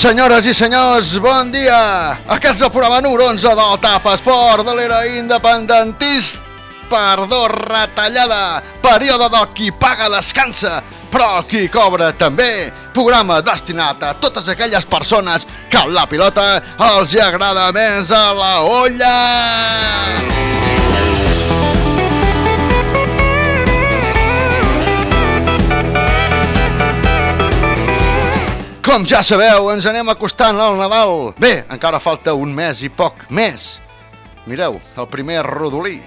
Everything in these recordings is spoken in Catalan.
Senyores i senyors, bon dia! Aquest és el programa número 11 del TAP Esport de l'era independentista. Perdó, retallada, període del qui paga descansa, però el qui cobra també. Programa destinat a totes aquelles persones que la pilota els hi agrada més a la olla. Com ja sabeu, ens anem acostant al Nadal. Bé, encara falta un mes i poc més. Mireu, el primer rodolí.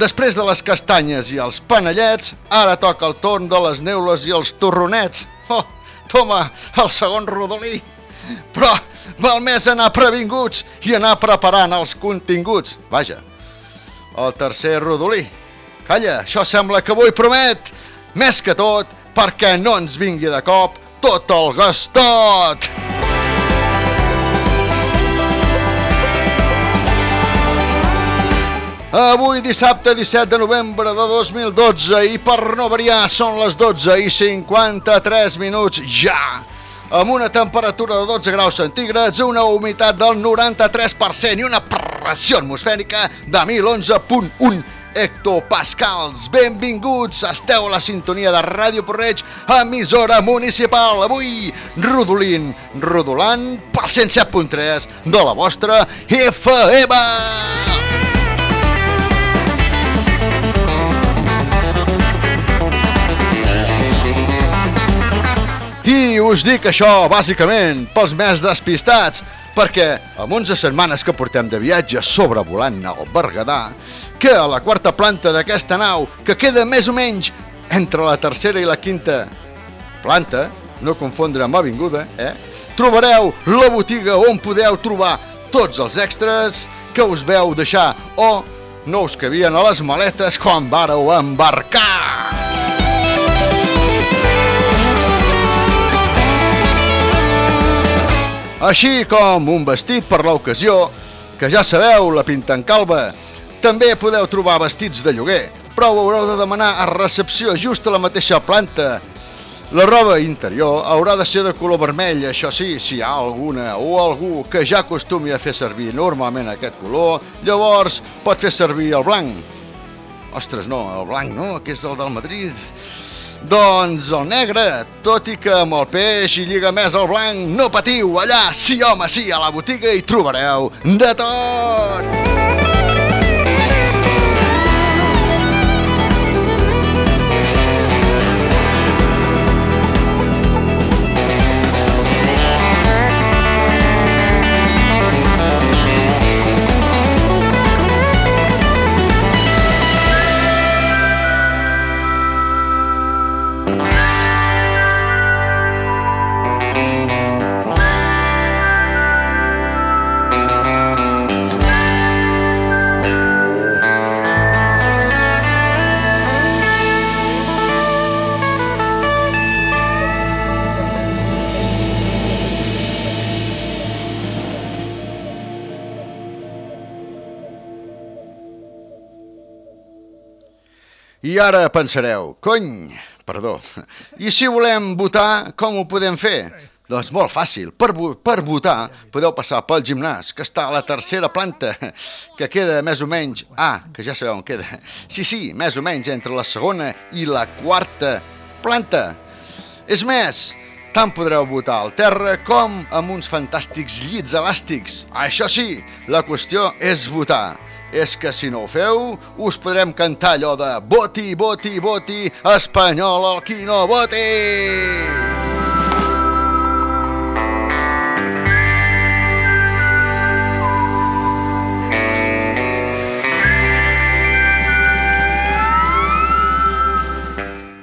Després de les castanyes i els panellets, ara toca el torn de les neules i els torronets. Oh, toma, el segon rodolí. Però val més anar previnguts i anar preparant els continguts. Vaja, el tercer rodolí. Calla, això sembla que avui promet. Més que tot, perquè no ens vingui de cop tot el gastot! Avui dissabte 17 de novembre de 2012 i per no variar són les 12 i 53 minuts ja amb una temperatura de 12 graus centígrads, una humitat del 93% i una pressió atmosfèrica de 1011.1 hectopascals. Benvinguts, esteu a la sintonia de Ràdio Porreig, emissora municipal. Avui, rodolint, rodolant pel 107.3 de la vostra FM. I us dic això, bàsicament, pels més despistats, perquè amb 11 setmanes que portem de viatge sobrevolant el Berguedà, que a la quarta planta d'aquesta nau, que queda més o menys entre la tercera i la quinta planta, no confondre amb avinguda, eh? trobareu la botiga on podeu trobar tots els extras que us veu deixar o no us cabien a les maletes quan vàreu embarcar. Així com un vestit per l'ocasió, que ja sabeu, la pinta en calva. També podeu trobar vestits de lloguer, però ho haureu de demanar a recepció just a la mateixa planta. La roba interior haurà de ser de color vermell, això sí, si hi ha alguna o algú que ja acostumi a fer servir normalment aquest color, llavors pot fer servir el blanc. Ostres, no, el blanc no, que és el del Madrid. Doncs el negre, tot i que amb el peix hi lliga més el blanc, no patiu, allà, sí home, sí, a la botiga hi trobareu de tot! Ara pensareu, cony, perdó, i si volem votar, com ho podem fer? Doncs molt fàcil, per, per votar podeu passar pel gimnàs, que està a la tercera planta, que queda més o menys... Ah, que ja sabeu on queda. Sí, sí, més o menys entre la segona i la quarta planta. És més, tant podreu votar al terra com amb uns fantàstics llits elàstics. Això sí, la qüestió és votar és que si no ho feu, us podrem cantar allò de voti, voti, voti, espanyol el qui no voti!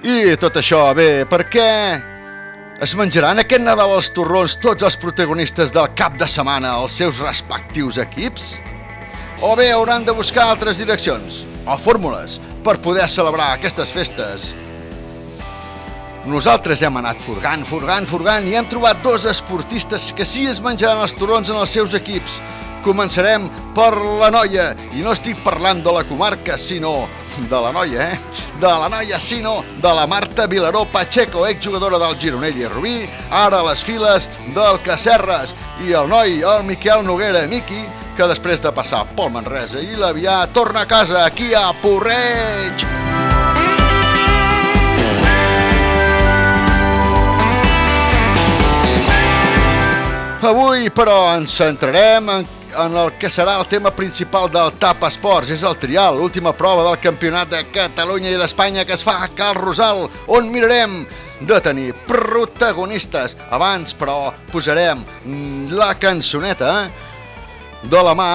I tot això, bé, per què es menjaran aquest Nadal als torrons tots els protagonistes del cap de setmana als seus respectius equips? O bé hauran de buscar altres direccions o fórmules per poder celebrar aquestes festes. Nosaltres hem anat furgant, furgant, furgant i hem trobat dos esportistes que sí es menjaran els turons en els seus equips, Començarem per la noia, i no estic parlant de la comarca, sinó de la noia, eh? De la noia, sinó de la Marta Vilaró Pacheco, exjugadora del Gironell i Rubí, ara a les files del Cacerres, i el noi, el Miquel Noguera, Miqui, que després de passar pel Manresa i l'Avià torna a casa aquí a Porreig. Avui, però, ens centrarem en, en el que serà el tema principal del TAP Esports. És el trial, l'última prova del Campionat de Catalunya i d'Espanya que es fa a Cal Rosal, on mirarem de tenir protagonistes. Abans, però, posarem mm, la cançoneta de la mà...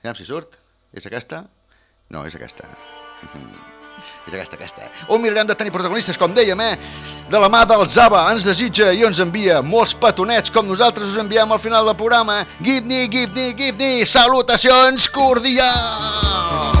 Aviam si surt. És aquesta? No, és aquesta. És aquesta, aquesta. On mirarem de tenir protagonistes, com dèiem, eh? De la mà del Zaba, ens desitja i ens envia molts petonets, com nosaltres us enviem al final del programa. Give me, give me, give me, salutacions cordials!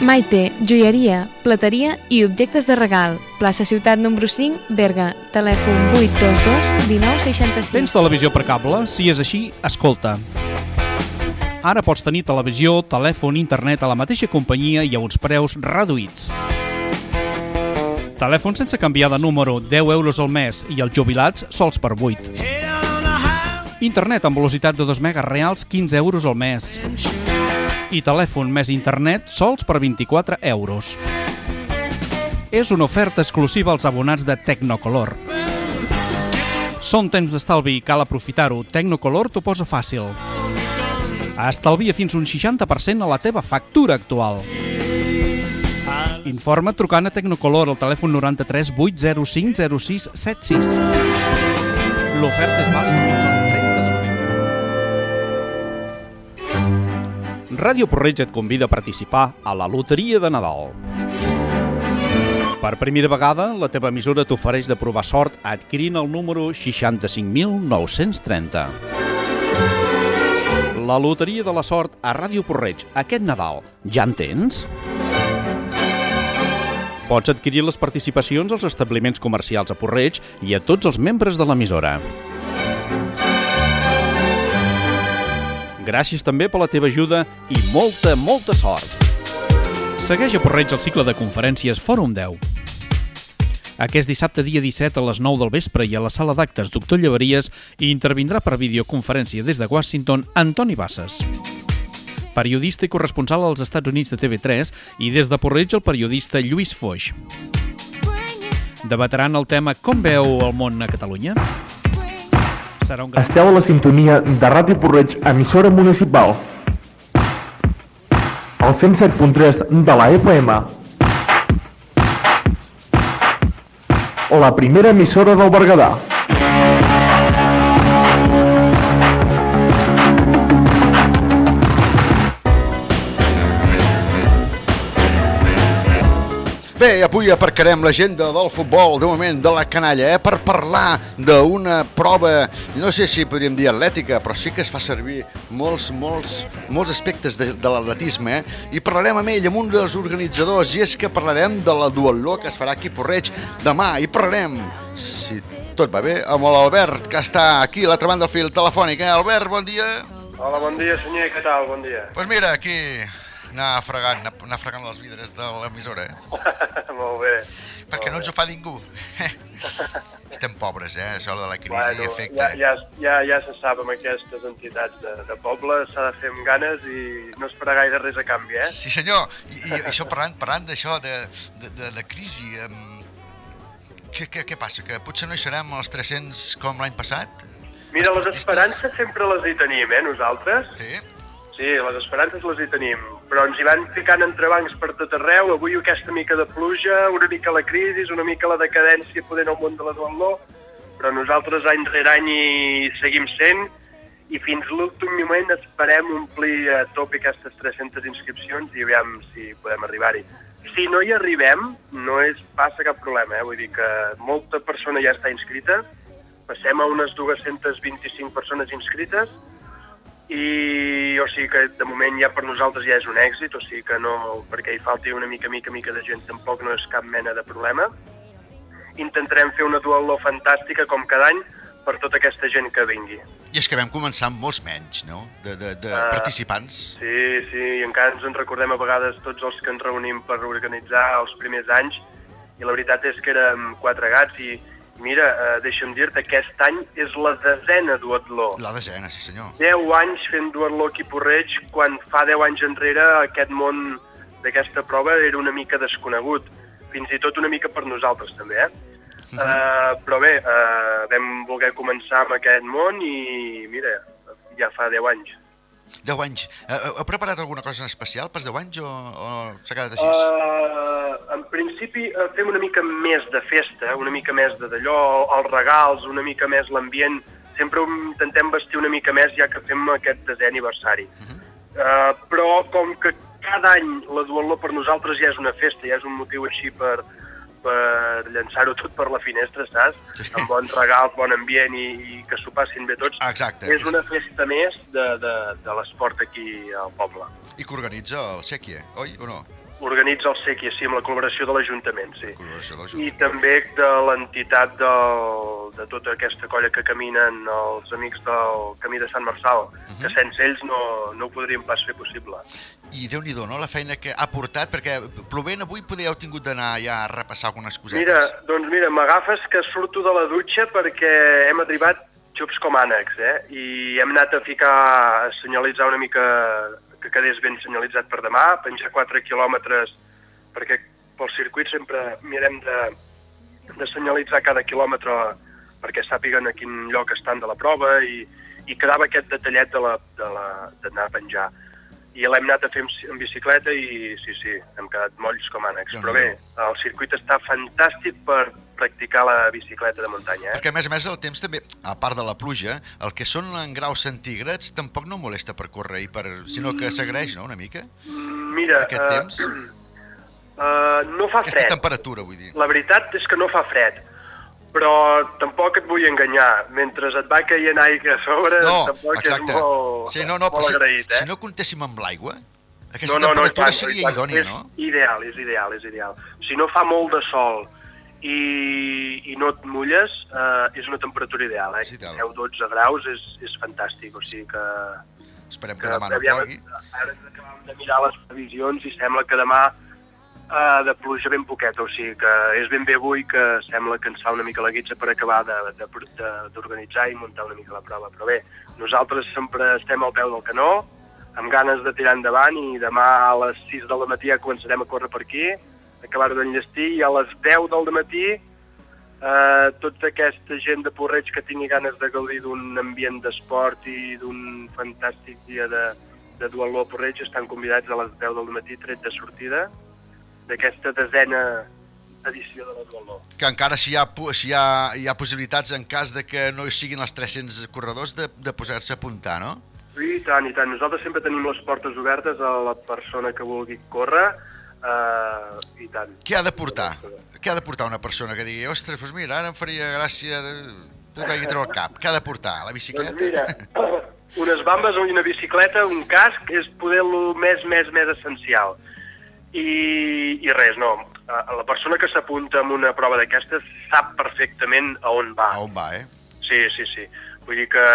Maite, joieria, plateria i objectes de regal. Plaça Ciutat número 5, Berga. Telèfon 822 1966. Tens televisió per cable? Si és així, escolta. Ara pots tenir televisió, telèfon, internet a la mateixa companyia i a uns preus reduïts. Telèfon sense canviar de número, 10 euros al mes i els jubilats sols per 8. Internet amb velocitat de 2 megas reals, 15 euros al mes. I telèfon més internet sols per 24 euros. És una oferta exclusiva als abonats de Tecnocolor. Són temps d'estalvi i cal aprofitar-ho. Tecnocolor t'ho posa fàcil. Estalvia fins un 60% a la teva factura actual. Informa trucant a Tecnocolor al telèfon 93 805 06 76. L'oferta és vàlida fins al Ràdio Porreig et convida a participar a la Loteria de Nadal. Per primera vegada, la teva emissora t'ofereix de provar sort adquirint el número 65.930. La Loteria de la Sort a Ràdio Porreig aquest Nadal. Ja en tens? Pots adquirir les participacions als establiments comercials a Porreig i a tots els membres de l'emissora. Gràcies també per la teva ajuda i molta, molta sort! Segueix a Porreig el cicle de conferències Fòrum 10. Aquest dissabte, dia 17, a les 9 del vespre i a la sala d'actes Doctor Llevaries hi intervindrà per videoconferència des de Washington Antoni Bassas periodista i corresponsal als Estats Units de TV3 i des de Porreig el periodista Lluís Foix. Debataran el tema Com veu el món a Catalunya? Serà un gran... Esteu a la sintonia de Ràdio Porreig, emissora municipal. El 107.3 de la FM. La primera emissora del Berguedà. Bé, avui aparcarem l'agenda del futbol, de moment de la canalla, eh, per parlar d'una prova, no sé si podríem dir atlètica, però sí que es fa servir molts, molts, molts aspectes de, de l'atletisme, eh? i parlarem amb ell, amb un dels organitzadors, i és que parlarem de la duatló que es farà aquí a Porreig demà, i parlarem, si tot va bé, amb l'Albert, que està aquí a l'altra banda del fil telefònic. Eh? Albert, bon dia. Hola, bon dia, senyor, què tal? Bon dia. Doncs pues mira, aquí anar fregant, anar, anar fregant les vidres de l'emissora, eh? Molt bé. perquè no ens ho fa ningú. Estem pobres, eh? Això de la crisi Bueno, afecta. ja, ja, ja, ja se sap amb aquestes entitats de, de poble, s'ha de fer amb ganes i no esperar gaire res a canvi, eh? Sí senyor, i, i això parlant, parlant d'això, de, de, de la crisi, um, què, què, què passa? Que potser no hi serem als 300 com l'any passat? Mira, les esperances sempre les hi tenim, eh, nosaltres? Sí? Sí, les esperances les hi tenim, però ens hi van ficant entrebancs per tot arreu, avui aquesta mica de pluja, una mica la crisi, una mica la decadència poder al món de la duatló, però nosaltres any rere any hi seguim sent. I fins l'últim moment esperem omplir a tope aquestes 300 inscripcions i aviam si podem arribar-hi. Si no hi arribem, no és passa cap problema, eh? vull dir que molta persona ja està inscrita, passem a unes 225 persones inscrites, i o sigui que de moment ja per nosaltres ja és un èxit, o sigui que no, perquè hi falti una mica, mica, mica de gent tampoc no és cap mena de problema. Intentarem fer una duatló fantàstica com cada any per tota aquesta gent que vingui. I és que vam començar amb molts menys, no?, de, de, de Ah. participants. Sí, sí, i encara ens en recordem a vegades tots els que ens reunim per organitzar els primers anys i la veritat és que érem quatre gats i mira, eh, deixa'm dir-te, aquest any és la desena duatló. La desena, sí senyor. 10 anys fent duatló aquí Porreig, quan fa 10 anys enrere aquest món d'aquesta prova era una mica desconegut, fins i tot una mica per nosaltres també, eh? Uh -huh. però bé, uh, vam voler començar amb aquest món i mira, ja fa 10 anys. 10 anys. Eh, heu preparat alguna cosa en especial pels 10 anys o, o s'ha quedat així? Uh, en principi uh, fem una mica més de festa, una mica més de d'allò, els regals, una mica més l'ambient. Sempre intentem vestir una mica més ja que fem aquest desè aniversari. uh, però com que cada any la duatló per nosaltres ja és una festa, ja és un motiu així per, per llançar-ho tot per la finestra, saps? Sí. Amb bons regals, bon ambient i, i que s'ho passin bé tots. Exacte. És una festa més de, de, de l'esport aquí al poble. I que organitza el Sèquia, oi o no? Organitza el SEQI, sí, amb la col·laboració de l'Ajuntament, sí. Col·laboració de I també de l'entitat de tota aquesta colla que caminen els amics del Camí de Sant Marçal, que sense ells no, no ho podríem pas fer possible. I déu nhi no? La feina que ha portat, perquè plovent avui poder heu tingut d'anar ja a repassar algunes cosetes. Mira, doncs mira, m'agafes que surto de la dutxa perquè hem arribat xups com ànecs, eh? I hem anat a ficar, a senyalitzar una mica que quedés ben senyalitzat per demà, penjar 4 quilòmetres, perquè pel circuit sempre mirem de, de senyalitzar cada quilòmetre perquè sàpiguen a quin lloc estan de la prova i, i quedava aquest detallet de la- de la- d'anar a penjar. I l'hem anat a fer en bicicleta i sí, sí, hem quedat molls com ànecs. Però bé, el circuit està fantàstic per practicar la bicicleta de muntanya. Eh? Perquè, a més a més, el temps també, a part de la pluja, el que són en graus centígrads tampoc no molesta per córrer, i per, sinó que s'agraeix, no?, una mica? Mm, Mira, Aquest eh, temps? eh, no fa Aquesta fred. temperatura, vull dir. La veritat és que no fa fred, però tampoc et vull enganyar. Mentre et va caient aigua a sobre, No, tampoc exacte. és molt, sí, no, no, molt si, agraït, eh? si no comptéssim amb l'aigua, aquesta no, no, no, temperatura tant, i seria tant. idònia, és no? ideal, és ideal, és ideal. Si no fa molt de sol i, i no et mulles, eh, és una temperatura ideal, eh? Ideal. 10-12 graus és, és fantàstic, o sigui que... Esperem que, que demà no plogui. Ara acabem de mirar les previsions i sembla que demà eh, de pluja ben poqueta, o sigui que és ben bé avui que sembla que ens fa una mica la guitza per acabar d'organitzar i muntar una mica la prova. Però bé, nosaltres sempre estem al peu del canó, amb ganes de tirar endavant i demà a les 6 del matí ja començarem a córrer per aquí, acabar d'enllestir i a les 10 del matí eh, tota aquesta gent de Porreig que tingui ganes de gaudir d'un ambient d'esport i d'un fantàstic dia de, de duatló a Porreig estan convidats a les 10 del matí, tret de sortida, d'aquesta desena edició de la duatló. Que encara si hi ha, si hi ha, hi ha possibilitats en cas de que no hi siguin els 300 corredors de, de posar-se a apuntar, no? I tant, i tant. Nosaltres sempre tenim les portes obertes a la persona que vulgui córrer, eh, i tant. Què ha de portar? Què ha de portar una persona que digui ostres, doncs mira, ara em faria gràcia de... de que treure el cap. Què ha de portar? La bicicleta? Doncs mira, unes bambes o una bicicleta, un casc, és poder el més, més, més essencial. I, i res, no. La persona que s'apunta a una prova d'aquestes sap perfectament a on va. A on va, eh? Sí, sí, sí. Vull dir que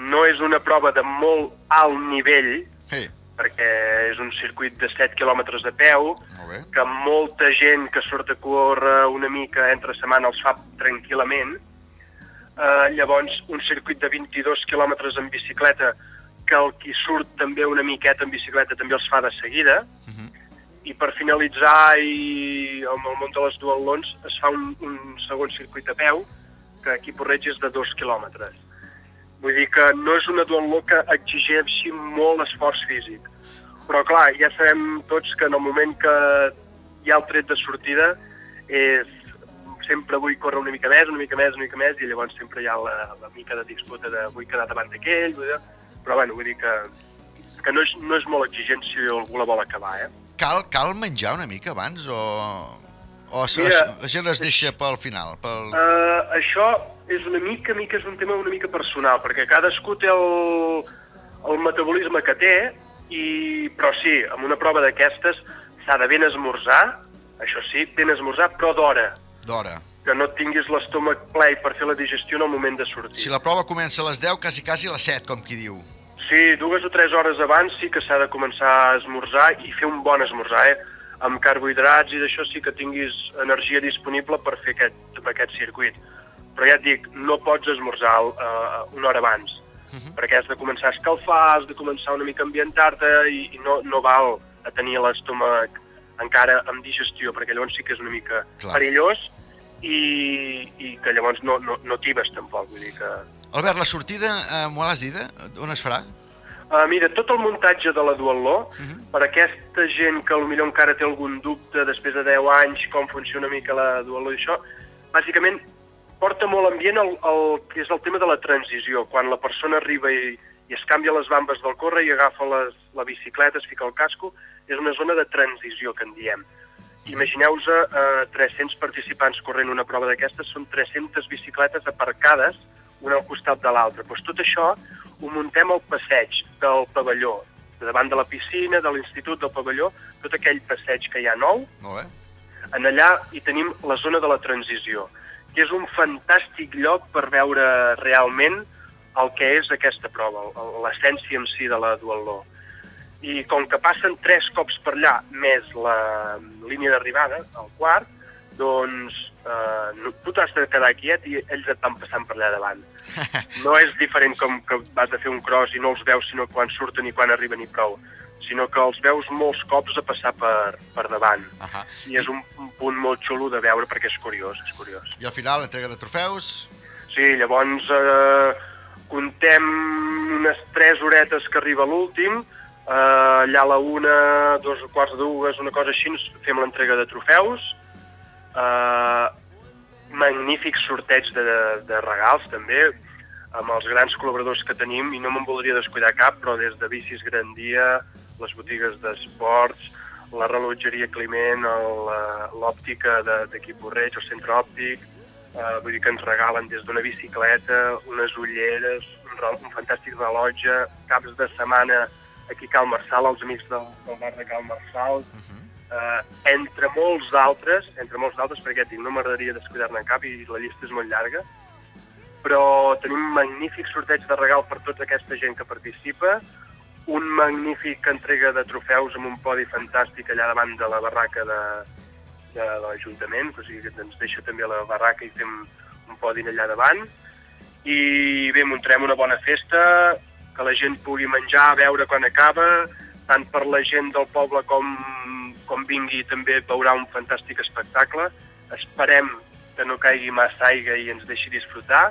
no és una prova de molt alt nivell, Sí, perquè és un circuit de 7 quilòmetres de peu, que molta gent que surt a córrer una mica entre setmana els fa tranquil·lament. Eh, llavors, un circuit de 22 quilòmetres en bicicleta, que el qui surt també una miqueta en bicicleta també els fa de seguida. Mhm. I per finalitzar i amb el món de les duatlons es fa un, un segon circuit a peu, que aquí Porreig és de 2 quilòmetres. Vull dir que no és una duatló que exigeixi molt esforç físic. Però clar, ja sabem tots que en el moment que hi ha el tret de sortida és sempre vull córrer una mica més, una mica més, una mica més, i llavors sempre hi ha la, la mica de disputa de vull quedar davant d'aquell, però bueno, vull dir que, que no, és, no és molt exigent si algú la vol acabar, eh? Cal, cal menjar una mica abans o, o Mira, la gent es deixa pel final? Pel... Uh, això és una mica, mica, és un tema una mica personal, perquè cadascú té el, el metabolisme que té, i, però sí, amb una prova d'aquestes s'ha de ben esmorzar, això sí, ben esmorzar, però d'hora, D'hora. que no tinguis l'estómac ple per fer la digestió en el moment de sortir. Si la prova comença a les 10, quasi, quasi a les 7, com qui diu. Sí, dues o tres hores abans sí que s'ha de començar a esmorzar i fer un bon esmorzar, eh? Amb carbohidrats i d'això sí que tinguis energia disponible per fer aquest, aquest circuit. Però ja et dic, no pots esmorzar uh, una hora abans, perquè has de començar a escalfar, has de començar una mica a ambientar-te i, i no, no val a tenir l'estómac encara amb digestió, perquè llavors sí que és una mica Clar. perillós i, i que llavors no, no, no tibes tampoc, vull dir que... Albert, la sortida a Mola Zida, on es farà? Uh, mira, tot el muntatge de la Duatló, per aquesta gent que potser encara té algun dubte després de 10 anys com funciona una mica la Duatló i això, bàsicament porta molt ambient el, el que és el tema de la transició, quan la persona arriba i, i es canvia les bambes del corre i agafa les, la bicicleta, es fica el casco, és una zona de transició que en diem. Imagineu-vos eh, 300 participants corrent una prova d'aquestes, són 300 bicicletes aparcades una al costat de l'altra. Pues tot això ho muntem al passeig del pavelló, de davant de la piscina, de l'institut del pavelló, tot aquell passeig que hi ha nou, Molt bé. en allà hi tenim la zona de la transició, que és un fantàstic lloc per veure realment el que és aquesta prova, l'essència en si de la duatló. I com que passen tres cops per allà, més la línia d'arribada, el quart, doncs eh, tu t'has de quedar quiet i ells et van passant per allà davant. No és diferent com que vas a fer un cross i no els veus sinó quan surten i quan arriben i prou, sinó que els veus molts cops a passar per, per davant. Ahà. I és un, un punt molt xulo de veure perquè és curiós, és curiós. I al final, entrega de trofeus. Sí, llavors eh, contem unes 3 horetes que arriba l'últim, eh, allà a la una, dos quarts de dues, una cosa així, fem l'entrega de trofeus, eh, magnífic sorteig de, de regals també, amb els grans col·laboradors que tenim, i no me'n voldria descuidar cap, però des de Bicis Grandia, les botigues d'esports, la rellotgeria Climent, eh, l'òptica de- d'aquí Borreig, el centre òptic, eh, vull dir que ens regalen des d'una bicicleta, unes ulleres, un, un fantàstic rellotge, caps de setmana aquí a Cal Marçal, els amics del, del bar de Cal Marçal, eh, entre molts d'altres, entre molts d'altres, perquè dic, no m'agradaria descuidar-ne cap i la llista és molt llarga, però tenim un magnífic sorteig de regal per tota aquesta gent que participa, un magnífic entrega de trofeus amb un podi fantàstic allà davant de la barraca de, de l'Ajuntament, o sigui que ens deixa també la barraca i fem un podi allà davant. I bé, muntarem una bona festa, que la gent pugui menjar, veure quan acaba, tant per la gent del poble com, com vingui també veurà un fantàstic espectacle. Esperem que no caigui massa aigua i ens deixi disfrutar.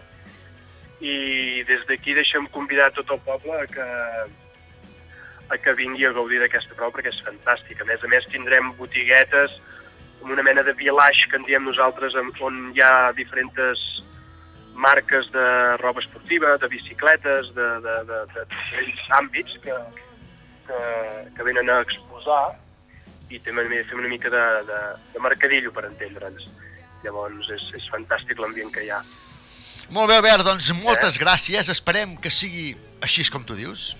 I des d'aquí deixem convidar tot el poble a que, a que vingui a gaudir d'aquesta prova perquè és fantàstic. A més a més tindrem botiguetes, com una mena de village que en diem nosaltres, amb- on hi ha diferents marques de roba esportiva, de bicicletes, de, de, de, de diferents àmbits que, que, que venen a exposar i també fem una mica de, de, de mercadillo, per entendre'ns. Llavors és, és fantàstic l'ambient que hi ha. Molt bé, Albert, doncs moltes gràcies. Esperem que sigui així com tu dius.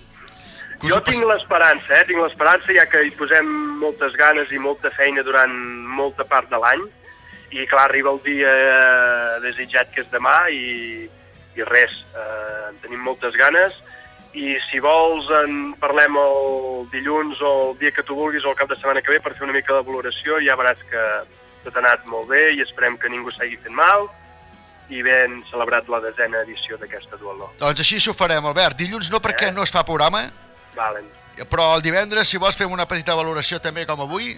Jo tinc l'esperança, eh? tinc l'esperança, ja que hi posem moltes ganes i molta feina durant molta part de l'any. I clar, arriba el dia eh, desitjat que és demà i, i res, eh, en tenim moltes ganes. I si vols en parlem el dilluns o el dia que tu vulguis o el cap de setmana que ve per fer una mica de valoració i ja veuràs que tot ha anat molt bé i esperem que ningú s'hagi fet mal i ben celebrat la desena edició d'aquesta dualó. Doncs així s'ho farem, Albert. Dilluns no perquè Eh? no es fa programa, Valen. però el divendres, si vols, fem una petita valoració també com avui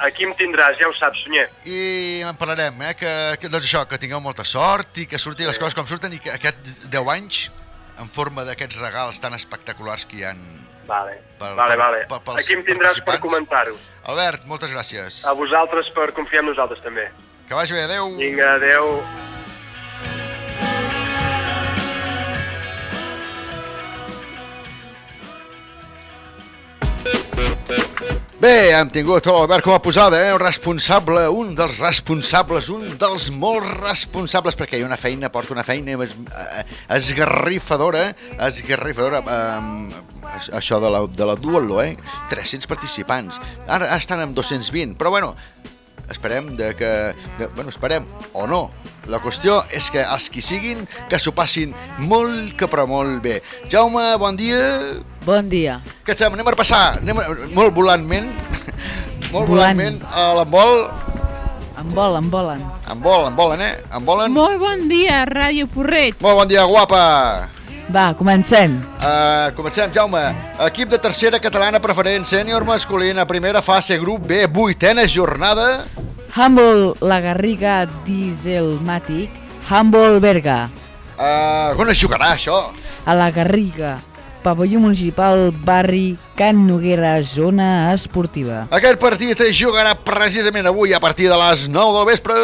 Aquí em tindràs, ja ho saps, Sunyer. i en parlarem, eh? Que, que, doncs això, que tingueu molta sort i que surtin les Sí. coses com surten i que aquest 10 anys en forma d'aquests regals tan espectaculars que hi han. Vale, Per- vale, per- vale. per- pels Aquí em tindràs per comentar-ho. Albert, moltes gràcies. A vosaltres per confiar en nosaltres també. Que vagi bé, adeu. Vinga, adeu. Bé, hem tingut l'Albert com a posada, eh? un responsable, un dels responsables, un dels molt responsables, perquè hi ha una feina, porta una feina es, eh, esgarrifadora, esgarrifadora, eh, això de la, de la Dualo, eh? 300 participants, ara estan amb 220, però bueno, esperem de que... De, bueno, esperem, o no. La qüestió és que els qui siguin, que s'ho passin molt, que però molt bé. Jaume, bon dia. Bon dia. Què et sembla? Anem a repassar, anem a, molt volantment, molt Volant. volantment, a l'embol, Em volen, em volen. em volen, em volen, eh? Em volen. Molt bon dia, Ràdio Porreig. Molt bon dia, guapa. Va, comencem. Uh, comencem, Jaume. Equip de tercera catalana preferent, sènior masculina, primera fase, grup B, vuitena jornada. Humble, la Garriga Dieselmatic. Humble, Berga. Uh, on es jugarà, això? A la Garriga. pavelló municipal, barri Can Noguera, zona esportiva. Aquest partit es jugarà precisament avui a partir de les 9 del vespre.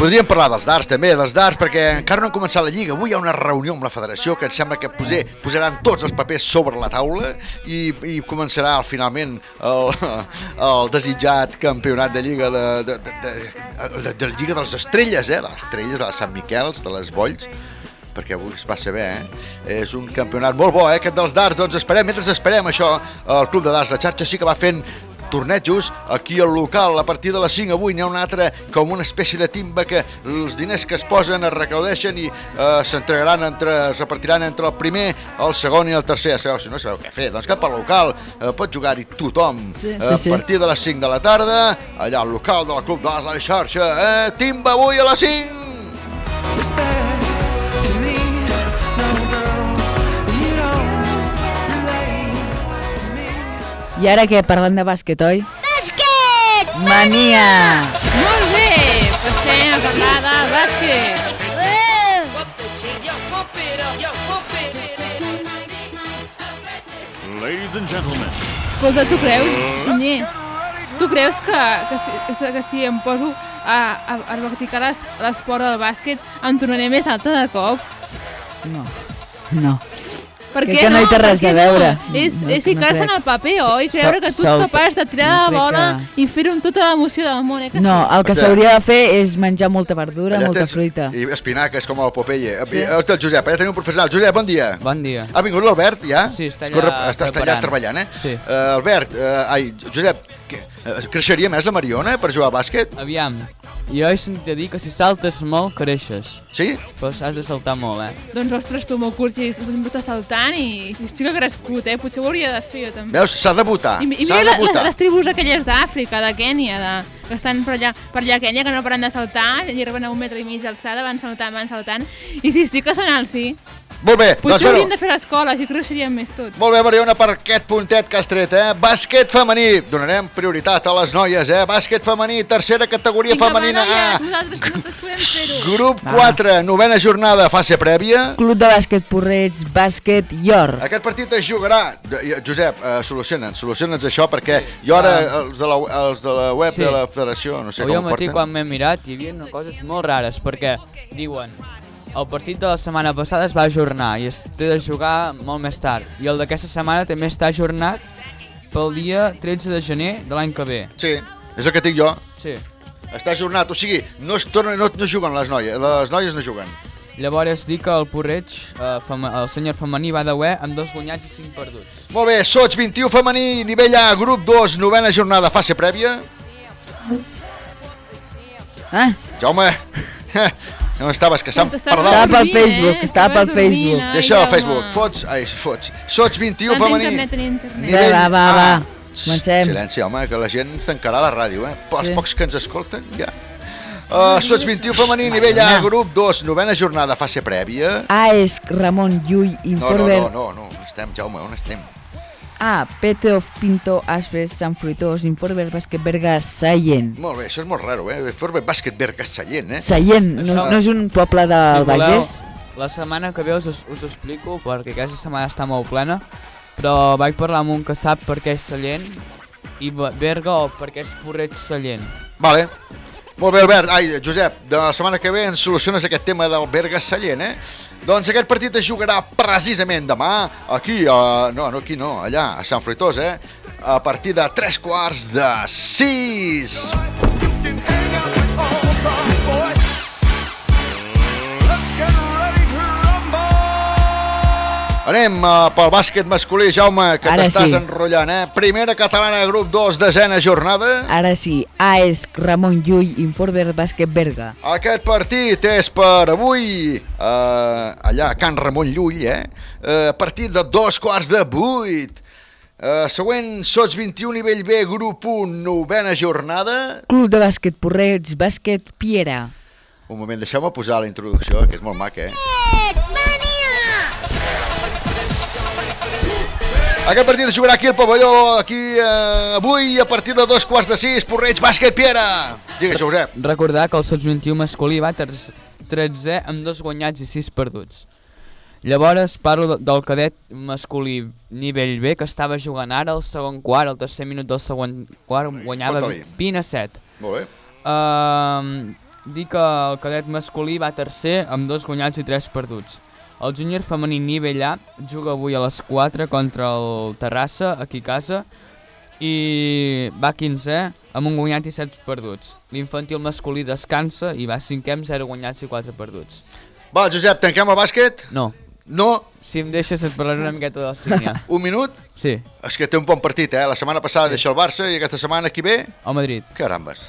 Podríem parlar dels darts també, dels darts, perquè encara no ha començat la Lliga. Avui hi ha una reunió amb la federació que em sembla que poser, posaran tots els papers sobre la taula i, i començarà finalment el, el desitjat campionat de Lliga de, de, de, de, de, de Lliga de les Estrelles, eh? de les Estrelles, de les Sant Miquels, de les Bolls perquè avui es va saber, eh? És un campionat molt bo, eh? Aquest dels darts, doncs esperem, mentre esperem això, el Club de Darts, la xarxa sí que va fent tornejos aquí al local a partir de les 5 avui n'hi ha una altra com una espècie de timba que els diners que es posen es recaudeixen i eh, s'entregaran entre, es repartiran entre el primer, el segon i el tercer sabeu, si no sabeu què fer, doncs cap al local eh, pot jugar-hi tothom Sí, Eh, sí, a sí. partir de les 5 de la tarda allà al local del Club de la xarxa eh? timba avui a les 5 I ara què, parlant de bàsquet, oi? Bàsquet! Mania! Molt bé, passem a parlar de bàsquet. Ladies and gentlemen, Escolta, tu creus, Sunyer, tu creus que, que, si, que, si- que si em poso a, a, a practicar l'es- l'esport del bàsquet em tornaré més alta de cop? No. No. Per Que què que no hi té res a veure. No? És, No, és no ficar-se en crec. el paper, oi? Se- Creure que tu ets capaç de tirar no la bola que- i fer-ho amb tota l'emoció del món, eh? Que No, el que s'hauria de fer és menjar molta verdura, Allà molta tens- fruita. I espinaques com el Popeye. Sí. Sí. El Josep, allà tenim un professional. Josep, bon dia. Bon dia. Ha vingut l'Albert, ja? Sí, està allà està, està allà treballant, eh? Sí. Uh, Albert, uh, ai, Josep, que, uh, creixeria més la Mariona per jugar a bàsquet? Aviam, jo he sentit a dir que si saltes molt, creixes. Sí? Però has de saltar molt, eh? Doncs, ostres, tu molt curt, i sempre està saltant i, i sí que crescut, eh? Potser ho hauria de fer jo també. Veus? S'ha de votar. I, i S'ha mira de la, les, les tribus aquelles d'Àfrica, de Kènia, de, que estan per allà, per allà a Kènia, que no paren de saltar, i arriben a un metre i mig d'alçada, van saltant, van saltant, i si sí que són alts, sí. Molt bé, doncs Potser haurien bueno. de fer l'escola, així creixerien més tots. Molt bé, Mariona, per aquest puntet que has tret, eh? Bàsquet femení. Donarem prioritat a les noies, eh? Bàsquet femení, tercera categoria Vinga, femenina va, A. noies, nosaltres, nosaltres podem fer-ho. Grup Va. 4, novena jornada, fase prèvia. Club de bàsquet Porrets, bàsquet Yor. Aquest partit es jugarà... Eh, Josep, uh, soluciona'ns, soluciona'ns això, perquè jo ara, els de la, els de la web Sí. de la federació, no sé Avui com al ho matí, porten. quan m'he mirat, hi havia coses molt rares, perquè diuen el partit de la setmana passada es va ajornar i es té de jugar molt més tard. I el d'aquesta setmana també està ajornat pel dia 13 de gener de l'any que ve. Sí, és el que tinc jo. Sí. Està ajornat, o sigui, no, es torna, no, no juguen les noies, les noies no juguen. Llavors dic que el Porreig, eh, el senyor femení va de UE amb dos guanyats i cinc perduts. Molt bé, Sots 21 femení, nivell A, grup 2, novena jornada, fase prèvia. Ah, Jaume, on estaves, que s'han T'estàs perdut. Estava pel dormint, Facebook, eh? estava pel Facebook. ai, Deixa el. Facebook, fots, ai, fots. Sots 21 Tanta femení. internet internet. Va, va, va, Comencem. Silenci, home, que la gent ens tancarà la ràdio, eh? Els Sí. pocs que ens escolten, ja. Uh, Sots 21 femení, nivell A, grup 2, novena jornada, fase prèvia. AESC Ramon Llull No, no, Informer. no, no, no, on estem, Jaume, on estem? A. Peteo Pinto Aspres Sant Fruitós Informer Bàsquet Berga Sallent. Molt bé, això és molt raro, eh? Forma bàsquet Berga Sallent, eh? Sallent, no, Això- no és un poble del si voleu, Bages? la setmana que ve us, us ho explico, perquè aquesta setmana està molt plena, però vaig parlar amb un que sap per què és Sallent i Be- Berga o per què és Porreig Sallent. Vale. Molt bé, Albert. Ai, Josep, de la setmana que ve ens soluciones aquest tema del Berga Sallent, eh? Doncs aquest partit es jugarà precisament demà, aquí, a... no, no aquí no, allà, a Sant Fruitós, eh? A partir de tres quarts de sis. Anem uh, pel bàsquet masculí, Jaume, que t'estàs sí. enrotllant, eh? Primera catalana, grup 2, desena jornada. Ara sí, AESC Ramon Llull Informer Bàsquet Berga. Aquest partit és per avui, eh, allà a Can Ramon Llull, eh? eh partit de dos quarts de vuit. Eh, següent, Sots 21, nivell B, grup 1, novena jornada. Club de bàsquet Porrets Bàsquet Piera. Un moment, deixeu-me posar la introducció, que és molt maca, eh? Aquest partit es jugarà aquí al pavelló, aquí eh, avui, a partir de dos quarts de sis, Porreig, bàsquet, Piera. Digues, Josep. Recordar que el Sots 21 masculí va ter- 13 amb dos guanyats i sis perduts. Llavors parlo de- del cadet masculí nivell B que estava jugant ara al segon quart, al tercer minut del segon quart, guanyava fota-li. 20 a 7. Molt bé. Uh, dir que el cadet masculí va tercer amb dos guanyats i tres perduts. El júnior femení nivell A juga avui a les 4 contra el Terrassa, aquí a casa, i va 15 amb un guanyat i 7 perduts. L'infantil masculí descansa i va 5 amb 0 guanyats i 4 perduts. Va, Josep, tanquem el bàsquet? No. No? Si em deixes et parlaré una miqueta del Sínia. Un minut? Sí. És que té un bon partit, eh? La setmana passada deixa el Barça i aquesta setmana qui ve? El Madrid. Carambes.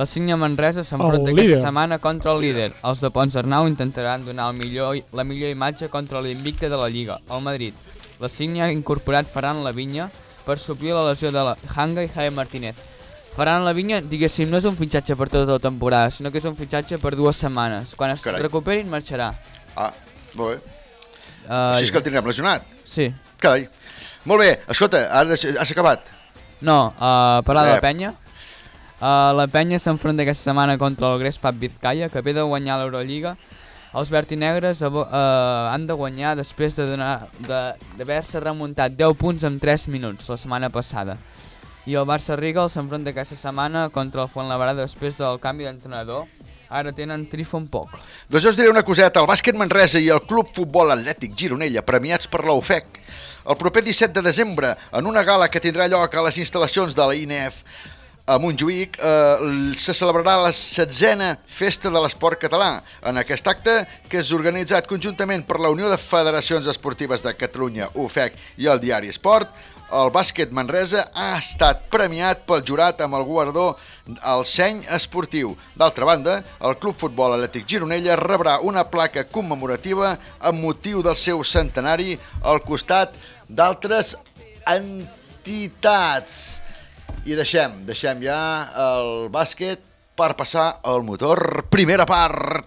La Sínia Manresa s'enfronta aquesta setmana contra el líder. Els de Pons Arnau intentaran donar el millor, la millor imatge contra l'invicte de la Lliga, el Madrid. La Sínia ha incorporat Ferran Lavinya per suplir la lesió de la Hanga i Jaime Martínez. Ferran Lavinya, diguéssim, no és un fitxatge per tota la temporada, sinó que és un fitxatge per dues setmanes. Quan es Carai. recuperin, marxarà. Ah, molt bé. Uh, Així és que el tindrem lesionat. Sí. Carai. Molt bé, escolta, ara has has acabat. No, uh, parlar de Eh. la penya. Uh, la penya s'enfronta aquesta setmana contra el Grespat Vizcaya, que ve de guanyar l'Eurolliga. Els vertinegres uh, han de guanyar després de donar- de- d'haver-se remuntat 10 punts en 3 minuts la setmana passada. I el Barça Rigal s'enfronta aquesta setmana contra el Fuenlabrada després del canvi d'entrenador. Ara tenen Trifon poc. Doncs jo us diré una coseta, el bàsquet Manresa i el Club Futbol Atlètic Gironella, premiats per la UFEC, el proper 17 de desembre, en una gala que tindrà lloc a les instal·lacions de la INEF a Montjuïc, eh, se celebrarà la setzena Festa de l'Esport Català. En aquest acte, que és organitzat conjuntament per la Unió de Federacions Esportives de Catalunya, UFEC, i el diari Esport, el bàsquet Manresa ha estat premiat pel jurat amb el guardó al seny esportiu. D'altra banda, el Club Futbol Atlètic Gironella rebrà una placa commemorativa amb motiu del seu centenari al costat d'altres entitats. I deixem, deixem ja el bàsquet per passar al motor. Primera part.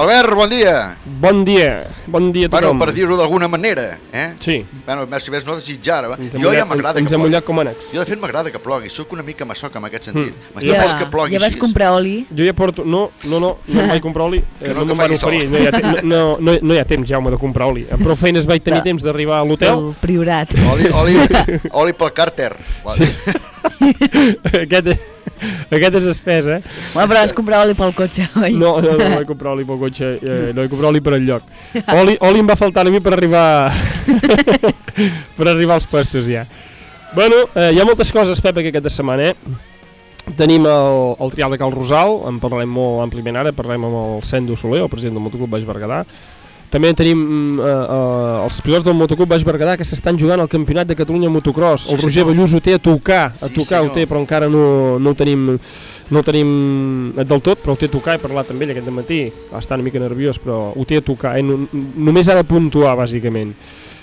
Albert, bon dia. Bon dia, bon dia a Bueno, tothom. per dir-ho d'alguna manera, eh? Sí. Bueno, més si més no desitjar ara. Ens Jo ja m'agrada que ens plogui. mullat com ànecs. Jo, de fet, m'agrada que plogui. Sóc una mica maçoca en aquest sentit. Mm. M'està Ja, que plogui ja vas així. comprar oli? Jo ja porto... No, no, no, no vaig comprar oli. Que Eh, no, no, sol. oferir. No hi, ha te- no, no, no, no hi ha temps, Jaume, de comprar oli. Amb prou feines vaig tenir De- temps d'arribar a l'hotel. Priorat. Oli, oli, oli pel càrter. Sí. aquest, aquest és espès, eh? Home, però vas comprar oli pel cotxe, oi? No, no, no vaig comprar oli pel cotxe, eh, no vaig comprar oli per enlloc. Oli, oli em va faltar a mi per arribar per arribar als puestos ja. Bueno, eh, hi ha moltes coses, Pep, aquí aquesta setmana, eh? Tenim el, el trial de Cal Rosal, en parlarem molt àmpliament ara, parlarem amb el Sendo Soler, el president del Motoclub Baix Berguedà. També tenim eh, eh, els pilots del Motoclub Baix Berguedà que s'estan jugant al Campionat de Catalunya Motocross. Sí, el Roger senyor. Ballús ho té a tocar, a Sí, tocar ho senyor. té, però encara no, no ho tenim no ho tenim del tot, però ho té a tocar, he parlat amb ell aquest matí, està una mica nerviós, però ho té a tocar, eh? no, només ha de puntuar, bàsicament.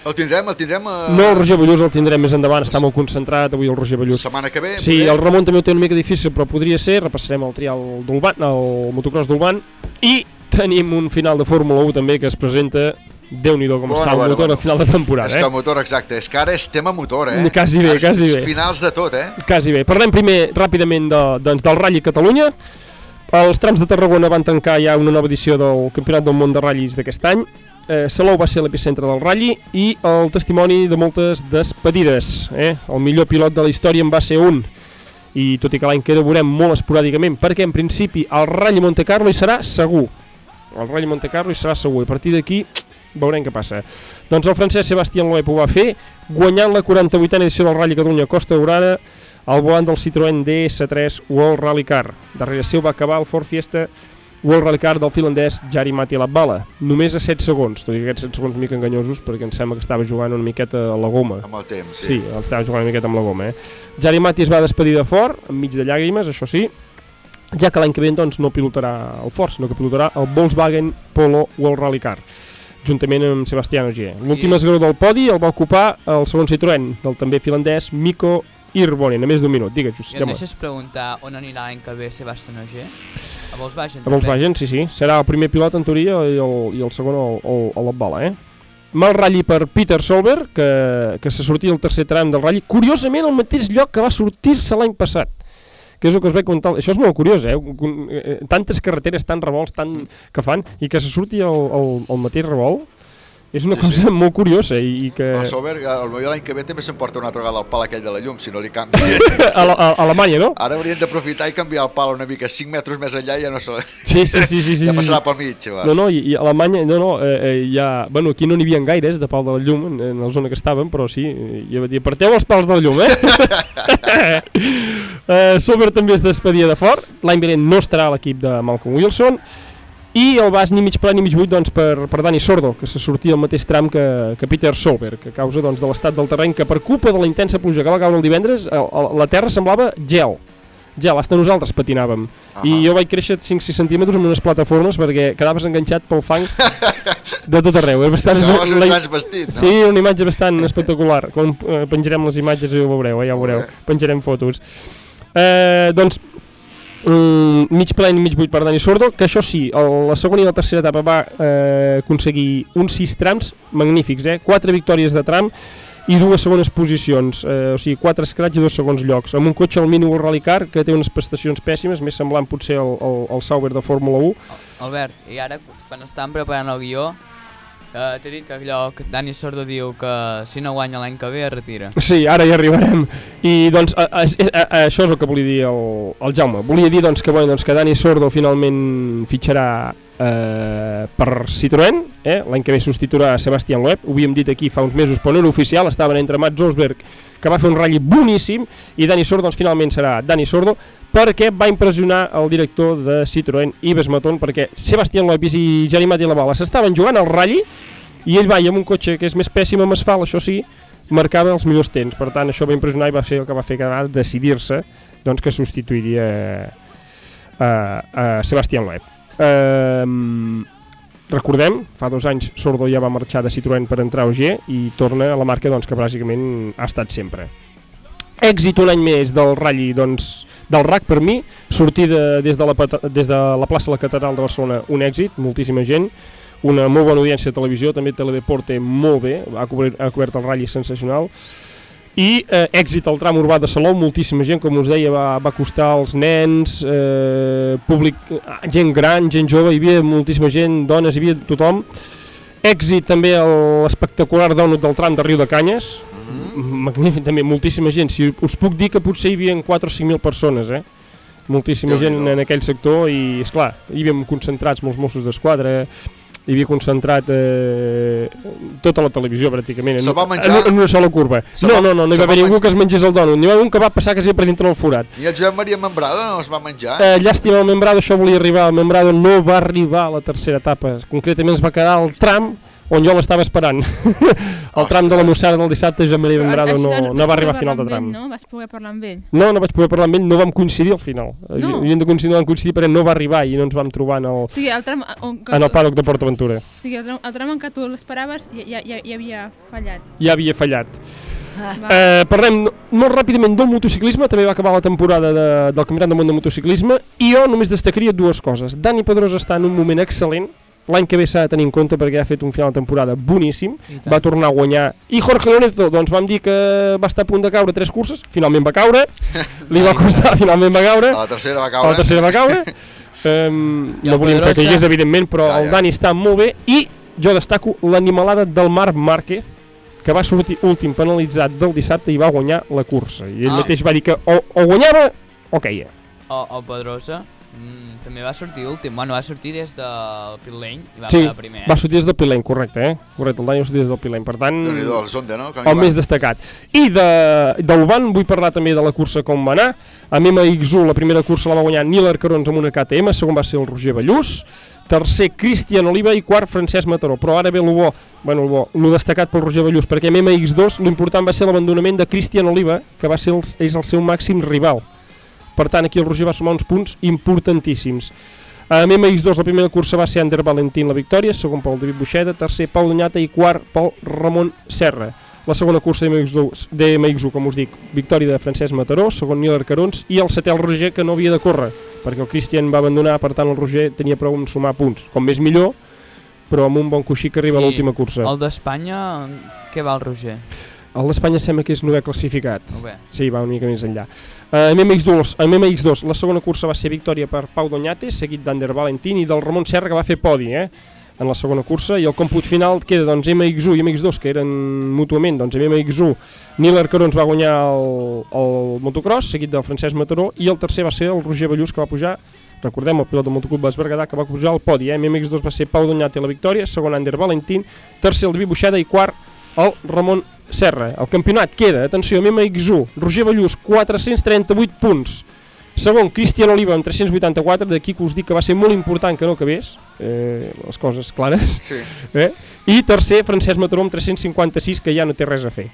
El tindrem, el tindrem... Eh... No, el Roger Ballús el tindrem més endavant, està molt concentrat avui el Roger Ballús. Setmana que ve... Sí, poder- el Ramon també ho té una mica difícil, però podria ser, repassarem el trial d'Ulban, el motocross d'Ulban, i tenim un final de Fórmula 1 també que es presenta, déu nhi com Bueno, està el bueno, motor bueno. a final de temporada, És eh? que el motor, exacte. És que ara és tema motor, eh? Quasi bé, quasi bé. Finals de tot, eh? Quasi bé. Parlem primer ràpidament de, doncs, del Rally Catalunya. Els trams de Tarragona van tancar ja una nova edició del Campionat del Món de Ratllis d'aquest any. Eh, Salou va ser l'epicentre del ratll i el testimoni de moltes despedides. Eh? El millor pilot de la història en va ser un i tot i que l'any que ve veurem molt esporàdicament perquè en principi el Rally Monte Carlo hi serà segur el Rally Monte Carlo hi serà segur i a partir d'aquí veurem què passa doncs el francès Sebastián Loeb ho va fer guanyant la 48a edició del Rally Catalunya Costa Daurada al volant del Citroën DS3 World Rally Car darrere seu va acabar el Ford Fiesta World Rally Car del finlandès Jari Matti Labbala només a 7 segons, tot i que aquests 7 segons mica enganyosos perquè em sembla que estava jugant una miqueta a la goma Amb el temps, Sí, sí. estava jugant una miqueta amb la goma, eh? Jari Mati es va despedir de Ford, enmig de llàgrimes, això sí, ja que l'any que ve doncs, no pilotarà el Ford, sinó que pilotarà el Volkswagen Polo World Rally Car. juntament amb Sebastiano G. L'últim esglaó del podi el va ocupar el segon Citroën, del també finlandès Mikko Irvonen, a més d'un minut. Digues, Just, I em deixes preguntar on anirà l'any que ve Sebastián Ogier? A Volkswagen, A Volkswagen, sí, sí. Serà el primer pilot en teoria i el, i el segon el, el, eh? Mal ratll per Peter Solberg, que, que se sortia el tercer tram del ratll. Curiosament, al mateix lloc que va sortir-se l'any passat que és el que us vaig contar. Això és molt curiós, eh? Eh, Tantes carreteres, tants revolts tant que fan, i que se surti el, el, el mateix revolt, és una Sí, cosa sí. molt curiosa i, i que... El Sober, el millor l'any que ve també s'emporta una altra vegada el pal aquell de la llum, si no li canvia. a, la- a, a Alemanya, no? Ara haurien d'aprofitar i canviar el pal una mica 5 metres més enllà i ja no se... Sí, sí, sí, sí, sí, ja sí. passarà pel mig, va. No, no, i, i a Alemanya, no, no, eh, eh, ja, bueno, aquí no n'hi havia gaires de pal de la llum en, en la zona que estàvem, però sí, eh, ja va dir, aparteu els pals de la llum, eh? eh Sober també es despedia de fort, l'any vinent no estarà l'equip de Malcolm Wilson, i el vas ni mig ple ni mig buit doncs, per, per Dani Sordo, que se sortia al mateix tram que, que Peter Solberg, a causa doncs, de l'estat del terreny, que per culpa de la intensa pluja que va caure el divendres, el, el, la terra semblava gel. Gel, hasta nosaltres patinàvem. Uh -huh. I jo vaig créixer 5-6 centímetres amb unes plataformes perquè quedaves enganxat pel fang de tot arreu. És bastant, Semblaves uns la- grans vestits, no? Sí, una imatge bastant espectacular. Quan eh, penjarem les imatges ja ho veureu, eh, ja ho veureu. Penjarem fotos. Eh, doncs, mm, mig ple i mig buit per Dani Sordo, que això sí, el, la segona i la tercera etapa va eh, aconseguir uns sis trams magnífics, eh? quatre victòries de tram i dues segones posicions, eh, o sigui, quatre escrats i dos segons llocs, amb un cotxe al World Rally Car que té unes prestacions pèssimes, més semblant potser al, al, al Sauber de Fórmula 1. Albert, i ara quan estan preparant el guió, eh, t'he dit que allò que Dani Sordo diu que si no guanya l'any que ve es retira. Sí, ara hi arribarem. I doncs a, a, a, a, això és el que volia dir el, el Jaume. Volia dir doncs, que, bueno, doncs, que Dani Sordo finalment fitxarà eh, per Citroën, eh? l'any que ve substituirà Sebastián Loeb, ho havíem dit aquí fa uns mesos però no era oficial, estaven entre Mats Osberg que va fer un ratll boníssim i Dani Sordo doncs, finalment serà Dani Sordo perquè va impressionar el director de Citroën, Ives Maton, perquè Sebastián Loeb i Jani Mati Lavala s'estaven jugant al ratll i ell va amb un cotxe que és més pèssim amb asfalt, això sí, marcava els millors temps. Per tant, això va impressionar i va ser el que va fer que va decidir-se doncs, que substituiria a, a Sebastián Loeb. Um, recordem, fa dos anys Sordo ja va marxar de Citroën per entrar a OG i torna a la marca doncs, que bàsicament ha estat sempre. Èxit un any més del Rally doncs, del RAC per mi, sortir de, des, de la, des de la plaça de la Catedral de Barcelona un èxit, moltíssima gent, una molt bona audiència de televisió, també Teledeporte molt bé, ha cobert, ha cobert el Rally sensacional, i eh, èxit al tram urbà de Salou, moltíssima gent, com us deia, va, va costar als nens, eh, públic, eh, gent gran, gent jove, hi havia moltíssima gent, dones, hi havia tothom. Èxit també l'espectacular dònut del tram de Riu de Canyes, magnífic també, moltíssima gent. Si us puc dir que potser hi havia 4 o 5.000 persones, eh? Moltíssima gent en aquell sector i, és clar hi havíem concentrats molts Mossos d'Esquadra, hi havia concentrat eh, tota la televisió pràcticament en, menjar? en, en una sola curva. Se'l No, va- no, no, no hi va haver ningú que es mengés el dònut, n'hi va un que va passar quasi per dintre del forat. I el Joan Maria Membrado no es va menjar? Eh, llàstima, el Membrado això volia arribar, el Membrado no va arribar a la tercera etapa, concretament es va quedar al tram on jo l'estava esperant. el tram de la Mossada del dissabte, Joan Maria Membrado no, no va arribar a final de tram. No? Vas poder parlar amb ell? No, no vaig poder parlar amb ell, no vam coincidir al final. No. Havíem de coincidir, no vam coincidir perquè no va arribar i no ens vam trobar en el, O sigui, el tram, on, que, en el paddock de PortAventura. o sigui, el, tram, el tram en què tu l'esperaves ja, ja, ja, ja havia fallat. Ja havia fallat. Va. Eh, parlem molt ràpidament del motociclisme, també va acabar la temporada de, del Campionat del Món de Motociclisme i jo només destacaria dues coses. Dani Pedrosa està en un moment excel·lent, l'any que ve s'ha de tenir en compte perquè ha fet un final de temporada boníssim, va tornar a guanyar. I Jorge Lorenzo, doncs vam dir que va estar a punt de caure tres curses, finalment va caure, li va costar, finalment va caure, A la tercera va a caure. la tercera va caure, um, no el volíem que caigués evidentment, però Ja, el ja. Dani està molt bé i jo destaco l'animalada del Marc Márquez, que va sortir últim penalitzat del dissabte i va guanyar la cursa. I ell Ah. mateix va dir que o, o guanyava o queia. O, o Pedrosa mm, també va sortir últim. Bueno, va sortir des del pit lane i va Sí, quedar primer. va sortir des del Pileny, correcte, eh? Correcte, el Dani va sortir des del Pileny, per tant... Déu-n'hi-do, el Zonda, no? Com el va? més destacat. I de, del Van vull parlar també de la cursa com va anar. A MX1 la primera cursa la va guanyar Nil Arcarons amb una KTM, segon va ser el Roger Ballús, tercer Cristian Oliva i quart Francesc Mataró. Però ara ve el bo, bueno, el bo, el destacat pel Roger Ballús, perquè en MX2 l'important va ser l'abandonament de Cristian Oliva, que va ser el, és el seu màxim rival. Per tant, aquí el Roger va sumar uns punts importantíssims. A MMX2 la primera cursa va ser Ander Valentín la victòria, segon pel David Buixeda, tercer Pau Doñata i quart pel Ramon Serra. La segona cursa de MX2, de MX1, com us dic, victòria de Francesc Mataró, segon Nil Arcarons i el setè el Roger, que no havia de córrer, perquè el Cristian va abandonar, per tant el Roger tenia prou en sumar punts. Com més millor, però amb un bon coixí que arriba a I l'última cursa. El d'Espanya, què va el Roger? El d'Espanya sembla que és novè classificat. Novè. Sí, va una mica més enllà. Uh, MMX2, a MMX2, la segona cursa va ser victòria per Pau Doñate, seguit d'Ander Valentín i del Ramon Serra, que va fer podi, eh? en la segona cursa, i el còmput final queda doncs, MX1 i MX2, que eren mútuament, doncs MX1, Nil Arcarons va guanyar el, el motocross, seguit del Francesc Mataró, i el tercer va ser el Roger Ballús, que va pujar recordem el pilot del motoclub Bas Berguedà que va pujar al podi, eh? MX2 va ser Pau Doñate la victòria, segon Ander Valentín, tercer el David Buixeda i quart el Ramon Serra. El campionat queda, atenció, MX1, Roger Ballús, 438 punts. Segon, Cristian Oliva amb 384, d'aquí que us dic que va ser molt important que no acabés, eh, les coses clares. Sí. Eh? I tercer, Francesc Mataró amb 356, que ja no té res a fer.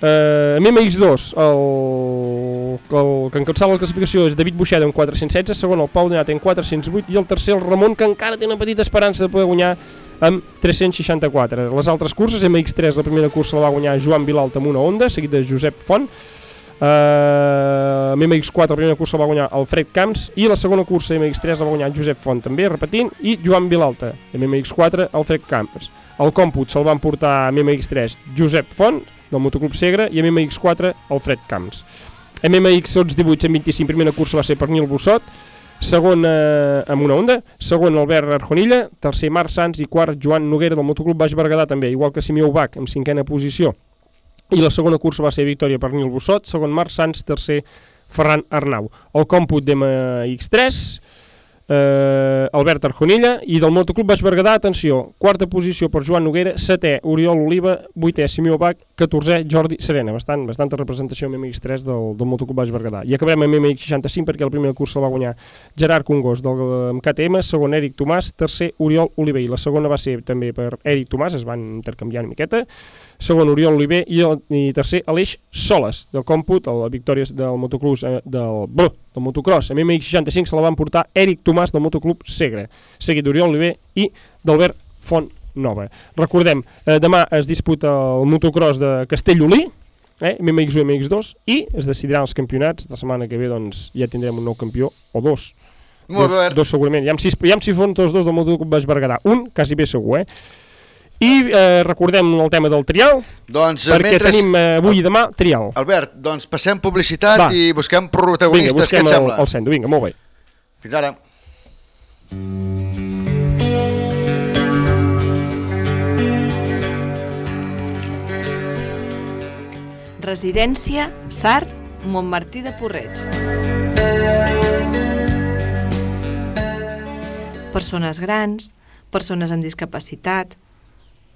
Uh, MMX2, el, el que encapçala la classificació és David Buixeda amb 416, segon el Pau Donat amb 408 i el tercer el Ramon, que encara té una petita esperança de poder guanyar amb 364. Les altres curses, MX3, la primera cursa la va guanyar Joan Vilalta amb una Honda, seguit de Josep Font. Uh, MX4, la primera cursa la va guanyar Alfred Camps i la segona cursa MX3 la va guanyar Josep Font també, repetint, i Joan Vilalta. MX4, Alfred Camps. El còmput se'l van portar a MMX3 Josep Font, del Motoclub Segre, i a MMX4 Alfred Camps. MMX 18 en 25, primera cursa va ser per Nil Bossot, segon eh, amb una onda, segon Albert Arjonilla, tercer Marc Sans. I quart Joan Noguera del Motoclub Baix Berguedà també, igual que Simeó Bach en cinquena posició. I la segona cursa va ser victòria per Nil Bossot, segon Marc Sans, tercer Ferran Arnau. El còmput d'MX3, eh, Albert Arjonilla i del Motoclub Baix Berguedà, atenció, quarta posició per Joan Noguera, setè Oriol Oliva, vuitè Simeó Bach, catorzè Jordi Serena, bastant, bastanta representació amb MX3 del, del Motoclub Baix Berguedà. I acabem amb MX65 perquè la primera cursa la va guanyar Gerard Congós del amb KTM, segon Eric Tomàs, tercer Oriol Oliver. I la segona va ser també per Eric Tomàs, es van intercanviar una miqueta, segon Oriol Oliver i, el, i tercer Aleix Soles del còmput, la victòria del motoclub eh, del, del motocross a MX65 se la van portar Eric Tomàs del motoclub Segre, seguit d'Oriol Oliver i d'Albert Font Nova. Recordem, eh, demà es disputa el motocross de Castellolí, eh, MX1 i MX2 i es decidiran els campionats, la setmana que ve doncs, ja tindrem un nou campió o dos Molt dos, bé. dos segurament, ja si, ja si fon tots dos del motoclub Baix Berguedà un, quasi bé segur, eh? I eh, recordem el tema del trial, Doncs, eh, perquè mentre... tenim eh, avui i demà trial. Albert, doncs passem publicitat Va. i busquem Vinga, protagonistes, què busquem et el, sembla? el Sendo, vinga, molt bé. Fins ara. Residència Sart, Montmartí de Porreig. Persones grans, persones amb discapacitat.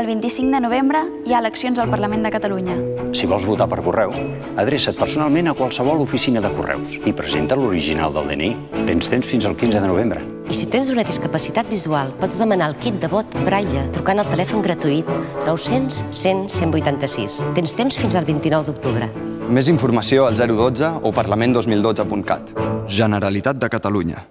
El 25 de novembre hi ha eleccions al Parlament de Catalunya. Si vols votar per correu, adreça't personalment a qualsevol oficina de correus i presenta l'original del DNI. Tens temps fins al 15 de novembre. I si tens una discapacitat visual, pots demanar el kit de vot Braille trucant al telèfon gratuït 900 100 186. Tens temps fins al 29 d'octubre. Més informació al 012 o parlament2012.cat. Generalitat de Catalunya.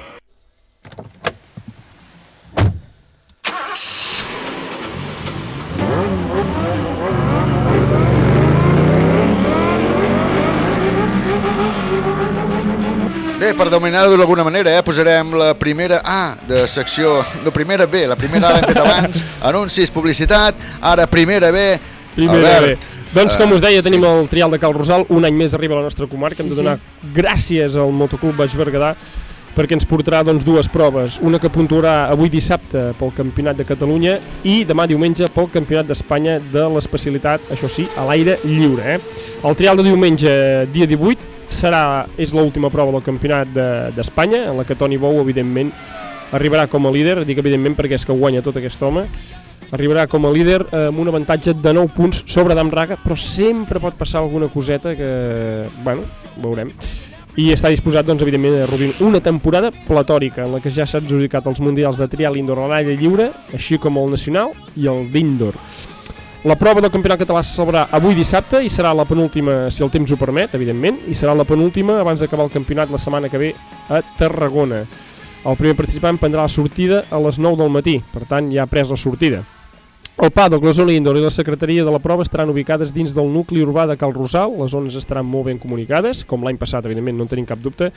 Bé, per dominar-ho d'alguna manera, eh, posarem la primera A de secció, la primera B, la primera A l'hem fet abans, anuncis, publicitat, ara primera B, Primera Albert, bé. Doncs, com us deia, tenim el trial de Cal Rosal, un any més arriba a la nostra comarca, hem Sí, de donar gràcies al Motoclub Baix Berguedà perquè ens portarà doncs, dues proves, una que puntuarà avui dissabte pel Campionat de Catalunya i demà diumenge pel Campionat d'Espanya de l'especialitat, això sí, a l'aire lliure. Eh? El trial de diumenge, dia 18, serà, és l'última prova del Campionat de- d'Espanya, en la que Toni Bou, evidentment, arribarà com a líder, dic evidentment perquè és que guanya tot aquest home, arribarà com a líder amb un avantatge de 9 punts sobre Adam Raga, però sempre pot passar alguna coseta que, bueno, veurem. I està disposat, doncs, evidentment, a reobrir una temporada platòrica en la que ja s'ha adjudicat els mundials de trial indoor a l'aire lliure, així com el nacional i el d'indoor. La prova del campionat català se celebrarà avui dissabte i serà la penúltima, si el temps ho permet, evidentment, i serà la penúltima abans d'acabar el campionat la setmana que ve a Tarragona. El primer participant prendrà la sortida a les 9 del matí, per tant ja ha pres la sortida. El PADOC, la zona indoor i la secretaria de la prova estaran ubicades dins del nucli urbà de Cal Rosal. Les zones estaran molt ben comunicades, com l'any passat, evidentment, no en tenim cap dubte,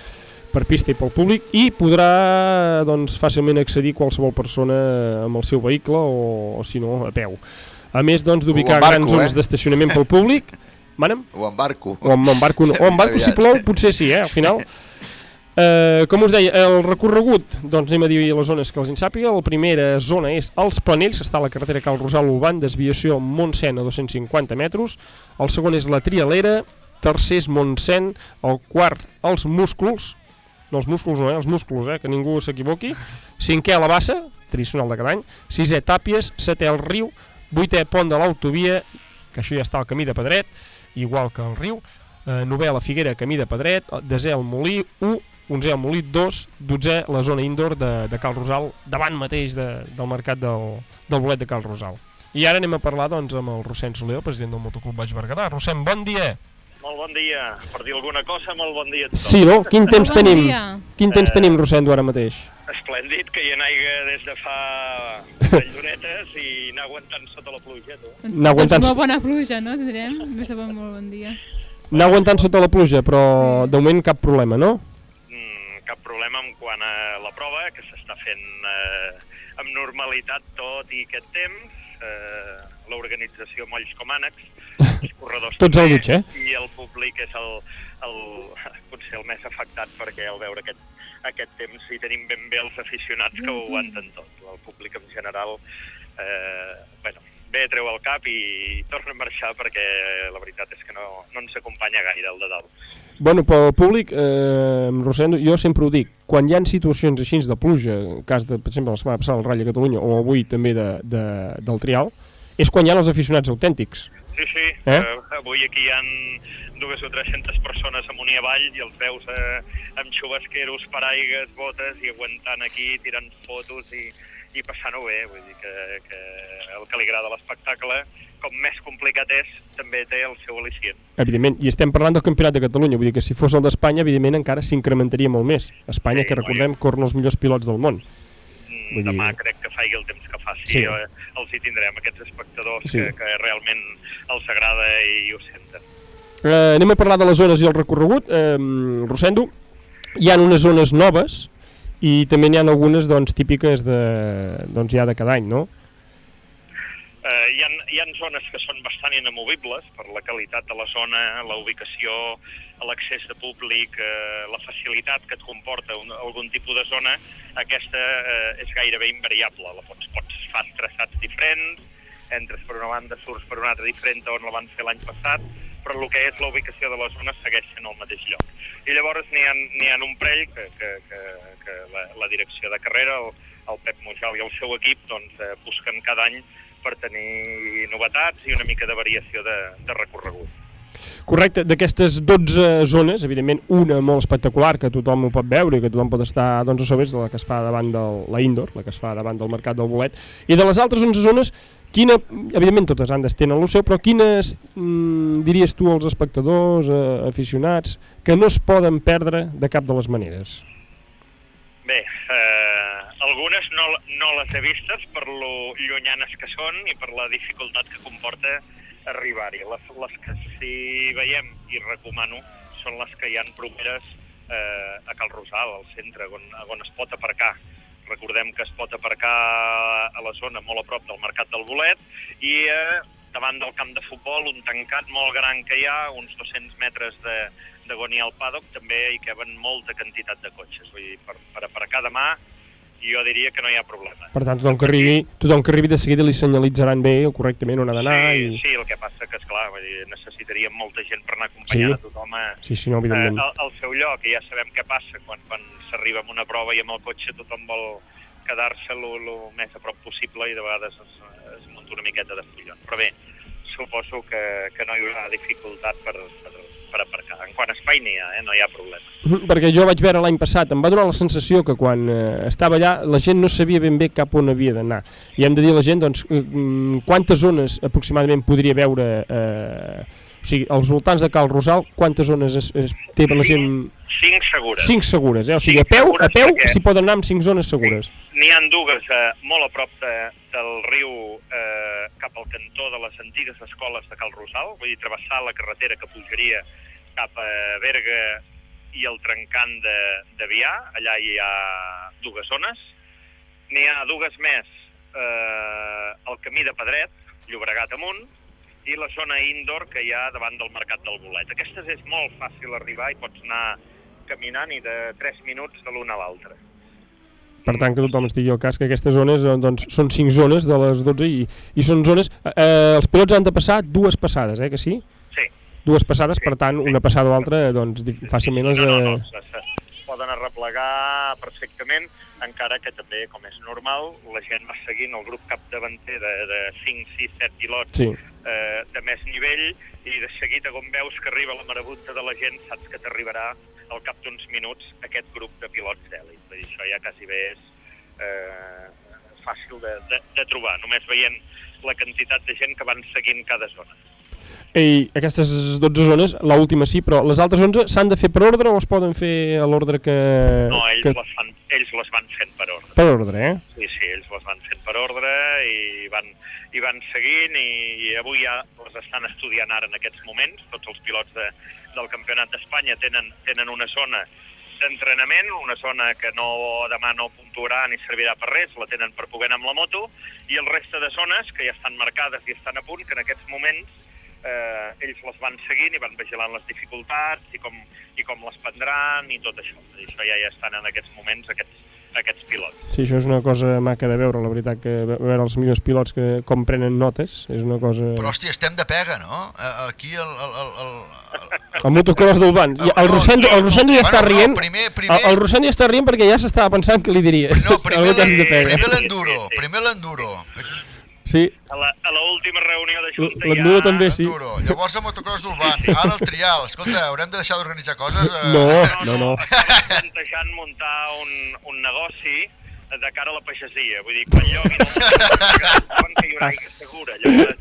per pista i pel públic, i podrà doncs, fàcilment accedir qualsevol persona amb el seu vehicle o, o si no, a peu. A més doncs, d'ubicar grans zones eh? d'estacionament pel públic. Manem? O en barco. O amb, amb barco, no. o amb barco si plou, potser sí, eh, al final. Eh, com us deia, el recorregut, doncs anem a dir les zones que els en sàpiga. La primera zona és els Planells, que està a la carretera Cal Rosal Uban, desviació Montsent a 250 metres. El segon és la Trialera, tercer és Montsent, el quart els Músculs, no els músculs no, eh, els músculs, eh, que ningú s'equivoqui. Cinquè la Bassa, tradicional de cada any. Sisè Tàpies, setè el Riu, vuitè Pont de l'Autovia, que això ja està al camí de Pedret, igual que el Riu. Eh, novè la Figuera, camí de Pedret, desè el Molí 1, 11è el Molí 2, 12è la zona indoor de, de Cal Rosal, davant mateix de, del mercat del, del bolet de Cal Rosal. I ara anem a parlar doncs, amb el Rossent Soler, el president del Motoclub Baix Berguedà. Rossent, bon dia! Molt bon dia. Per dir alguna cosa, molt bon dia a tothom. Sí, no? Quin temps Bon tenim? dia. Quin temps Eh, tenim, Rossent, ara mateix? Esplèndid, que hi aigua des de fa llunetes i anar aguantant sota la pluja, tu. Anar aguantant- Doncs molt bona pluja, no? Tindrem? Més de bon, molt bon dia. Anar aguantant sota la pluja, però de moment cap problema, no? Cap problema en quant a la prova, que s'està fent eh, amb normalitat tot i aquest temps. Eh, L'organització molls com ànecs, els corredors Tots al també, dutx, eh? i el públic és el, el, potser el més afectat perquè al veure aquest, aquest temps hi tenim ben bé els aficionats que ho aguanten tot. El públic en general eh, bueno, bé treu el cap i torna a marxar perquè la veritat és que no, no ens acompanya gaire el de dalt. Bueno, pel públic, eh, Rosendo, jo sempre ho dic, quan hi ha situacions així de pluja, en cas de, per exemple, la setmana passada el Rally a Catalunya, o avui també de, de, del Trial, és quan hi ha els aficionats autèntics. Sí, sí. Eh? Eh? avui aquí hi han dues o 300 persones amunt i avall i els veus eh, amb xubasqueros, paraigues, botes i aguantant aquí, tirant fotos i, i passant-ho bé. Vull dir que, que el que li agrada l'espectacle, com més complicat és, també té el seu al·licient. Evidentment, i estem parlant del Campionat de Catalunya, vull dir que si fos el d'Espanya, evidentment encara s'incrementaria molt més. Espanya, Sí, que recordem, corren els millors pilots del món. Vull dir- Demà crec que faci el temps que faci, Sí. sí. eh, els hi tindrem, aquests espectadors Sí. que, que realment els agrada i ho senten. Eh, anem a parlar de les zones i el recorregut. Eh, Rosendo, hi ha unes zones noves i també n'hi ha algunes doncs, típiques de, doncs, ja de cada any, no? Eh, hi, ha, hi ha zones que són bastant inamovibles per la qualitat de la zona, la ubicació, l'accés de públic, eh, la facilitat que et comporta un, algun tipus de zona, aquesta eh, és gairebé invariable. La pots, pots fas traçats diferents, entres per una banda, surts per una altra diferent on la van fer l'any passat, però el que és la ubicació de la zona segueix sent al mateix lloc. I llavors n'hi ha, ha un parell que, que, que, que la, la direcció de carrera, el, el Pep Mujal i el seu equip, doncs, eh, busquen cada any per tenir novetats i una mica de variació de, de recorregut. Correcte, d'aquestes 12 zones, evidentment una molt espectacular que tothom ho pot veure i que tothom pot estar doncs, a sobre és la que es fa davant de la indoor, la que es fa davant del mercat del bolet, i de les altres 11 zones, quina, evidentment totes han d'estendre el seu, però quines mm, diries tu als espectadors, eh, aficionats, que no es poden perdre de cap de les maneres? Bé, eh, algunes no, no les he vistes per lo llunyanes que són i per la dificultat que comporta arribar-hi. Les, les que sí veiem i recomano són les que hi han properes eh, a Cal Rosal, al centre, on, on es pot aparcar. Recordem que es pot aparcar a la zona molt a prop del Mercat del Bolet i eh, davant del camp de futbol, un tancat molt gran que hi ha, uns 200 metres de, hi ha el paddock també hi caben molta quantitat de cotxes. Vull dir, per, per aparcar demà jo diria que no hi ha problema. Per tant, tothom que arribi, tothom que arribi de seguida li senyalitzaran bé o correctament on ha d'anar Sí, i... sí, el que passa que, esclar, vull dir, necessitaríem molta gent per anar acompanyant Sí. a tothom a, Sí, sí, no, evidentment. eh, al, al seu lloc, i ja sabem què passa quan, quan s'arriba a una prova i amb el cotxe tothom vol quedar-se el més a prop possible i de vegades es, es munta una miqueta de follon. Però bé, suposo que, que no hi haurà dificultat per, per, per aparcar. En quant a espai n'hi ha, eh? no hi ha problema. Mhm, Perquè jo vaig veure l'any passat, em va donar la sensació que quan eh, estava allà la gent no sabia ben bé cap on havia d'anar. I hem de dir a la gent doncs, eh, mm, quantes zones aproximadament podria veure, eh, o sigui, als voltants de Cal Rosal, quantes zones es, es, té la gent... Cinc segures. Cinc segures, eh? O sigui, a peu, a peu perquè- s'hi poden anar amb cinc zones segures. N'hi han dues eh, molt a prop de, del riu eh, cap al cantó de les antigues escoles de Cal Rosal, vull dir, travessar la carretera que pujaria cap a Berga i el trencant de, de Vià, allà hi ha dues zones. N'hi ha dues més eh, al camí de Pedret, Llobregat amunt, i la zona indoor que hi ha davant del Mercat del Bolet. Aquestes és molt fàcil arribar i pots anar caminant i de 3 minuts de l'una a l'altra. Per tant, que tothom estigui al cas que aquestes zones eh, doncs, són cinc zones de les 12 i, i són zones... Eh, els pilots han de passar dues passades, eh, que sí? Dues passades, per tant, una passada o l'altra, doncs, fàcilment les... No, no, no, Eh... poden arreplegar perfectament, encara que també, com és normal, la gent va seguint el grup capdavanter de, de 5, 6, 7 pilots Sí. eh, de més nivell i de seguida, com veus que arriba la marabunta de la gent, saps que t'arribarà al cap d'uns minuts aquest grup de pilots d'èlit. Vull dir, això ja quasi bé és eh, fàcil de, de, de trobar, només veient la quantitat de gent que van seguint cada zona. I aquestes 12 zones, l'última última sí, però les altres 11 s'han de fer per ordre o es poden fer a l'ordre que... No, ells, que... les fan, ells les van fent per ordre. Per ordre, eh? Sí, sí, ells les van fent per ordre i van, i van seguint i, i avui ja les estan estudiant ara en aquests moments. Tots els pilots de, del Campionat d'Espanya tenen, tenen una zona d'entrenament, una zona que no demà no puntuarà ni servirà per res, la tenen per poder anar amb la moto, i el reste de zones que ja estan marcades i estan a punt, que en aquests moments eh, ells les van seguint i van vigilant les dificultats i com, i com les prendran i tot això. I això ja, ja estan en aquests moments aquests, aquests pilots. Sí, això és una cosa maca de veure, la veritat, que ve- veure els millors pilots que com prenen notes, és una cosa... Però, hòstia, estem de pega, no? Eh, Aquí el... el, el, el... El motocross del Ban. Ja, el, Rosendo, el Rosendo ja Bueno, està no, rient. primer- primer- El, el Rosendo ja està rient perquè ja s'estava pensant que li diria. No, primer l'enduro, primer l'enduro. Sí, A la, a la última reunió de Junta l'enduro també sí. Llavors el motocross d'Urban, ara el trial. Escolta, haurem de deixar d'organitzar coses? Eh? No, no, no. plantejant muntar un, un negoci de cara a la pagesia. Vull dir, quan lloguin el saben que hi haurà aigua segura. Llavors,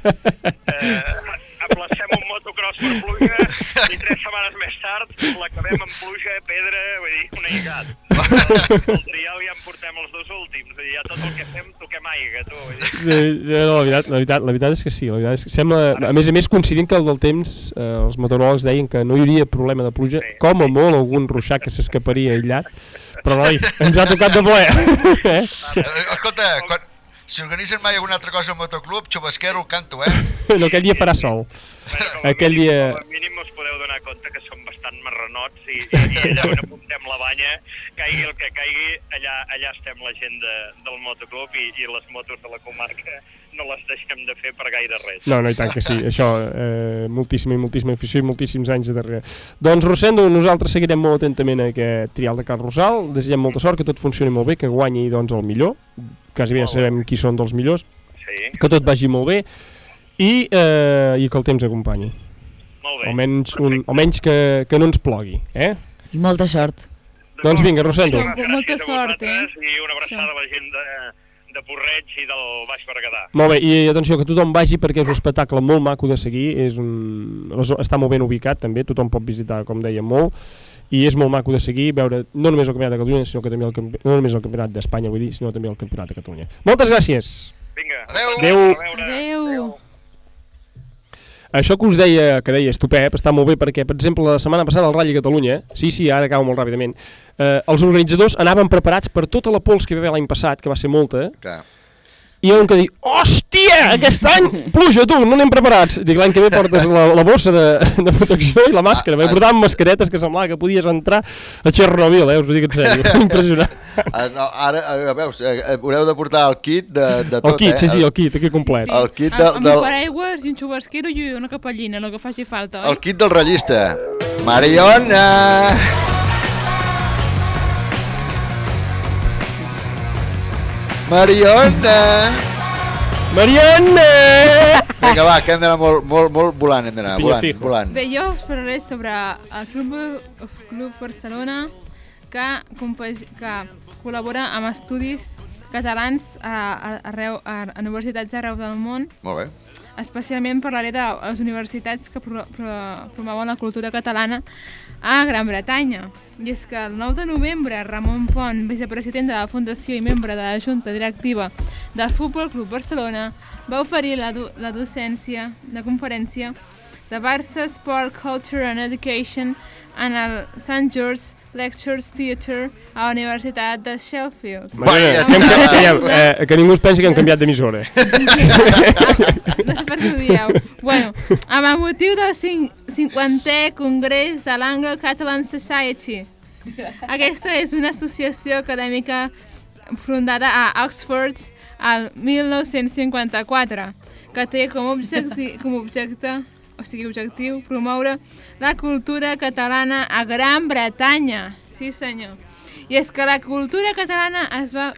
eh, aplacem un motocross per pluja i tres setmanes més tard l'acabem amb pluja, pedra, vull dir, un aïllat. El trial ja en portem els dos últims. Dir, ja tot el que fem toquem aigua, tu. Sí, sí, no, la, veritat, la, veritat, la veritat és que sí, la veritat és que sembla, a més a més coincidint que el del temps eh, els meteoròlegs deien que no hi hauria problema de pluja, com a molt algun ruixat que s'escaparia aïllat, però noi, ens ha tocat de ple. eh? Escolta, quan, si organitzen mai alguna altra cosa al motoclub, xubasquero, el canto, eh? No, aquell dia farà sol. Aquell dia... Com a mínim us podeu donar compte que som bastant marranots i, i, i allà on apuntem la banya, caigui el que caigui, allà, allà estem la gent de, del motoclub i, i les motos de la comarca no les deixem de fer per gaire res. No, no, i tant que sí, això, eh, moltíssima i moltíssima afició i moltíssims anys de darrere. Doncs, Rosendo, nosaltres seguirem molt atentament aquest trial de Cal Rosal, desitgem molta sort, que tot funcioni molt bé, que guanyi doncs, el millor, quasi bé ja sabem qui són dels millors, Sí. que tot vagi molt bé, i, eh, i que el temps acompanyi. Molt bé. Almenys, un, almenys que, que no ens plogui, eh? I molta sort. Doncs vinga, Rosendo. Amb molta sort, eh? I una abraçada a la gent de, de Porreig i del Baix Berguedà. Molt bé, i atenció, que tothom vagi perquè és un espectacle molt maco de seguir, és un... està molt ben ubicat també, tothom pot visitar, com deia, molt, i és molt maco de seguir, veure no només el Campionat de Catalunya, sinó que també el, campi... no només el Campionat d'Espanya, vull dir, sinó també el Campionat de Catalunya. Moltes gràcies! Vinga. Adéu! Adéu! Adéu. Això que us deia, que deies tu, Pep, està molt bé perquè, per exemple, la setmana passada al Rally Catalunya, sí, sí, ara acabo molt ràpidament, eh, els organitzadors anaven preparats per tota la pols que hi va haver l'any passat, que va ser molta, Clar. I hi ha un que diu, hòstia, aquest any, pluja, tu, no anem preparats. Dic, l'any que ve portes la, la bossa de, de protecció i la màscara. Vaig portar amb mascaretes que semblava que podies entrar a Chernobyl, eh, us ho dic en sèrio, impressionant. Ah, no, ara, ara, veus, eh, eh, haureu de portar el kit de, de tot, El kit, eh? sí, sí, el kit, aquí complet. El kit Amb, del, amb un del, paraigües i un xubasquero i una capellina, el que faci falta, oi? el kit del ratllista. Mariona! Mariona! Mariona! Vinga, va, que hem d'anar molt, molt, molt volant, hem d'anar, volant, fijo. volant. Bé, jo us parlaré sobre el Club, el Club Barcelona que, que col·labora amb estudis catalans a, a, arreu, a, a universitats arreu del món. Molt bé. Especialment parlaré de les universitats que pro, pro, promouen la cultura catalana a Gran Bretanya. I és que el 9 de novembre Ramon Pont, vicepresident de la Fundació i membre de la Junta Directiva del Futbol Club Barcelona, va oferir la, do, la docència de conferència de Barça Sport Culture and Education en el St. George Lectures Theatre a la Universitat de Sheffield. Mariona, que, hem, que, que, eh, que ningú es pensi que hem canviat d'emissora. no sé per què ho dieu. Bueno, amb el motiu del cin- 50è Congrés de l'Anglo-Catalan Society. Aquesta és una associació acadèmica fundada a Oxford al 1954, que té com, objecti, com objecte o sigui, objectiu promoure la cultura catalana a Gran Bretanya. Sí, senyor. I és que la cultura catalana es va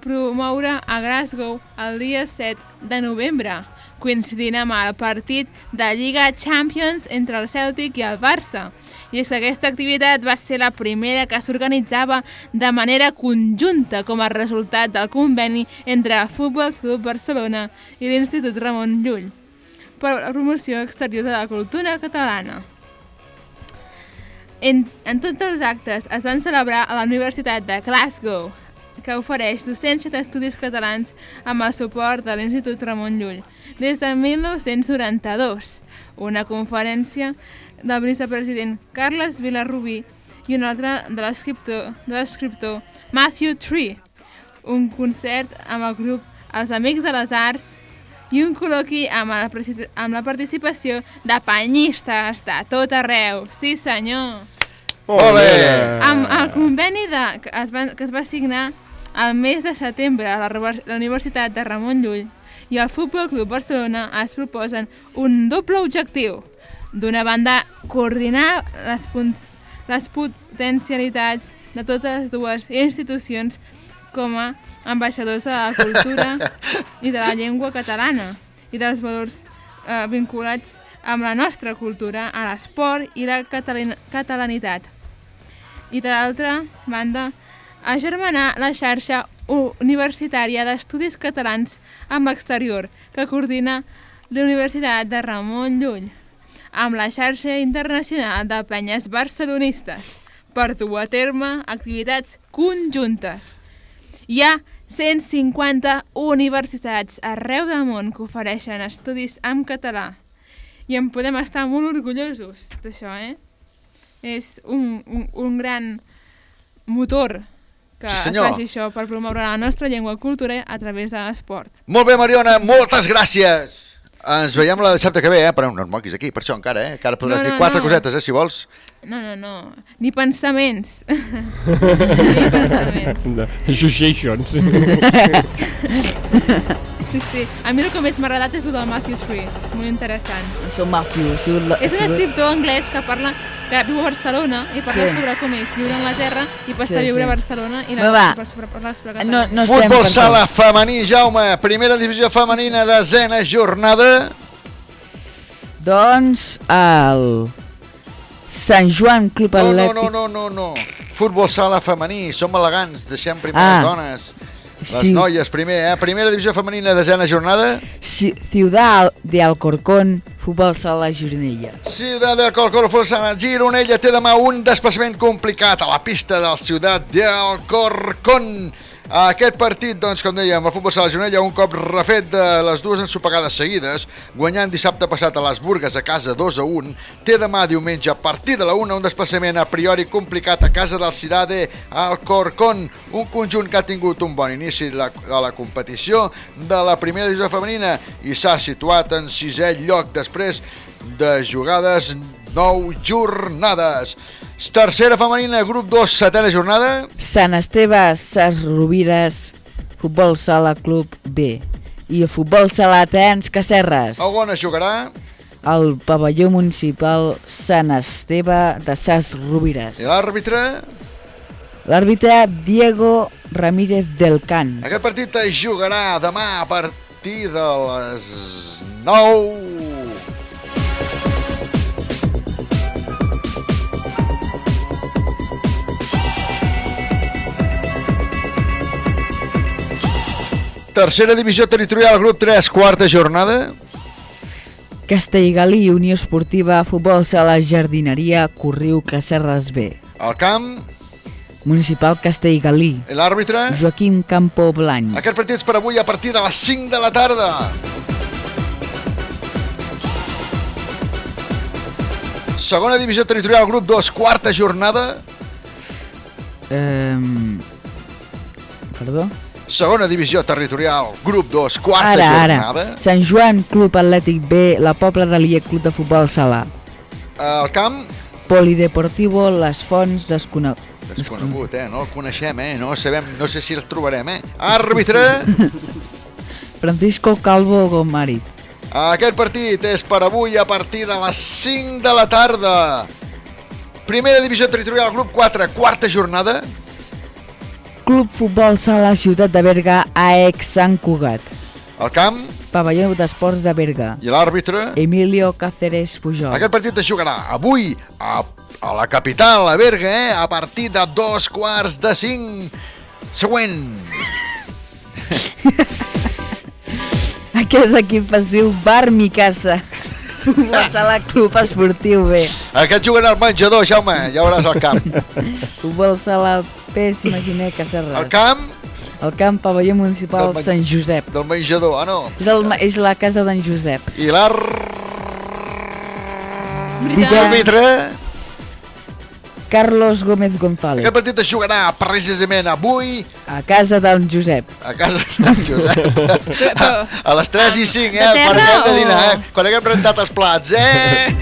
promoure a Glasgow el dia 7 de novembre, coincidint amb el partit de Lliga Champions entre el Celtic i el Barça. I és que aquesta activitat va ser la primera que s'organitzava de manera conjunta com a resultat del conveni entre el Futbol Club Barcelona i l'Institut Ramon Llull per la promoció exterior de la cultura catalana. En, en tots els actes es van celebrar a la Universitat de Glasgow, que ofereix docència d'estudis catalans amb el suport de l'Institut Ramon Llull des de 1992, una conferència del vicepresident Carles Vilarrubí i una altra de l'escriptor Matthew Tree, un concert amb el grup Els Amics de les Arts i un col·loqui amb la, amb la participació de penyistes de tot arreu. Sí, senyor! Molt bé! Amb el conveni de, que, es va, que es va signar al mes de setembre a la, la Universitat de Ramon Llull i el Futbol Club Barcelona es proposen un doble objectiu. D'una banda, coordinar les, punts, les potencialitats de totes les dues institucions com a ambaixadors de la cultura i de la llengua catalana i dels valors eh, vinculats amb la nostra cultura, a l'esport i la catalan catalanitat. I de l'altra banda, agermanar la xarxa universitària d'estudis catalans amb l'exterior, que coordina la Universitat de Ramon Llull, amb la xarxa internacional de penyes barcelonistes, per dur a terme activitats conjuntes. Hi ha 150 universitats arreu del món que ofereixen estudis en català i en podem estar molt orgullosos d'això, eh? És un, un, un gran motor que Sí, es faci això per promoure la nostra llengua i cultura a través de l'esport. Molt bé, Mariona, moltes gràcies. Ens veiem la de dissabte que ve, eh? Però no et moquis aquí, per això encara, eh? Que ara podràs No, dir no, quatre no. cosetes, eh, si vols. No, no, no. Ni pensaments. Ni pensaments. Associations. Sí, sí. A mi el que més m'ha agradat és el del Matthew Tree. Molt interessant. Això Matthew, ha sigut la... És un escriptor anglès que parla que viu a Barcelona i parla Sí. sobre com és viure a Anglaterra i passar Sí, a viure sí. a Barcelona i Va, va. per sobre parlar sobre No, no estem Futbol sala femení, Jaume. Primera divisió femenina, desena jornada. Doncs el Sant Joan Club No, no, Atlètic... no, no, no, no. Futbol sala femení, som elegants, deixem primer Ah. les dones. Les Sí. noies primer, eh? Primera divisió femenina, desena jornada. Ci- Ciudad de Alcorcón, Futbol Sala Gironella. Ciutat del Corcón, Folsana, Gironella té demà un desplaçament complicat a la pista del Ciutat del Corcón. Aquest partit, doncs, com dèiem, el futbol sala Gironella un cop refet de les dues ensopegades seguides, guanyant dissabte passat a les Burgues a casa 2 a 1, té demà diumenge a partir de la 1 un desplaçament a priori complicat a casa del Cirade al Corcón, un conjunt que ha tingut un bon inici de la, de la competició de la primera divisió femenina i s'ha situat en sisè lloc després de jugades 9 jornades. Tercera femenina, grup 2, setena jornada. Sant Esteve, Ses Rovires, Futbol Sala Club B i el Futbol Sala Tens Cacerres. A on es jugarà? El pavelló municipal Sant Esteve de Ses Rovires. I l'àrbitre? L'àrbitre Diego Ramírez del Can. Aquest partit es jugarà demà a partir de les 9. Tercera divisió territorial, grup 3, quarta jornada. Castellgalí, Unió Esportiva, Futbol Sala Jardineria, Corriu Cacerres B. El camp, Municipal Castellgalí. l'àrbitre. Joaquim Campo Blany. Aquest partit és per avui a partir de les 5 de la tarda. Segona divisió territorial, grup 2, quarta jornada. Um, perdó? Segona divisió territorial, grup 2, quarta ara, jornada. ara. Sant Joan, Club Atlètic B, la Pobla de Lia, Club de Futbol Sala. El camp, Polideportivo, Les Fonts, desconegut. desconegut, eh? No el coneixem, eh? No sabem, no sé si el trobarem, eh? Àrbitre, Francisco Calvo Gomariz. aquest partit és per avui a partir de les 5 de la tarda. Primera divisió territorial, grup 4, quarta jornada. Club Futbol Sala Ciutat de Berga, AEX Sant Cugat. El camp Pavelló d'Esports de Berga. i l'àrbitre. Emilio Cáceres Pujol. Aquest partit es jugarà avui a, a la capital, a Berga, eh? a partir de dos quarts de cinc. Següent. Aquest equip es diu Bar Mi Casa. La sala Club Esportiu B. Aquest juguen al menjador, Jaume, ja veuràs el camp. Futbol Sala P, s'imaginer Cacerres. El camp El camp Pavelló Municipal Del Sant Josep. del menjador, ah no. És, el, és la casa d'en Josep. I l'àrbitre... Carlos Gómez González. Aquest partit es jugarà precisament avui A casa d'en Josep. a casa de Josep. A, a les 3 i 5, eh? De terra Perquè hem de o- dinar, eh? Quan haguem rentat els plats, eh?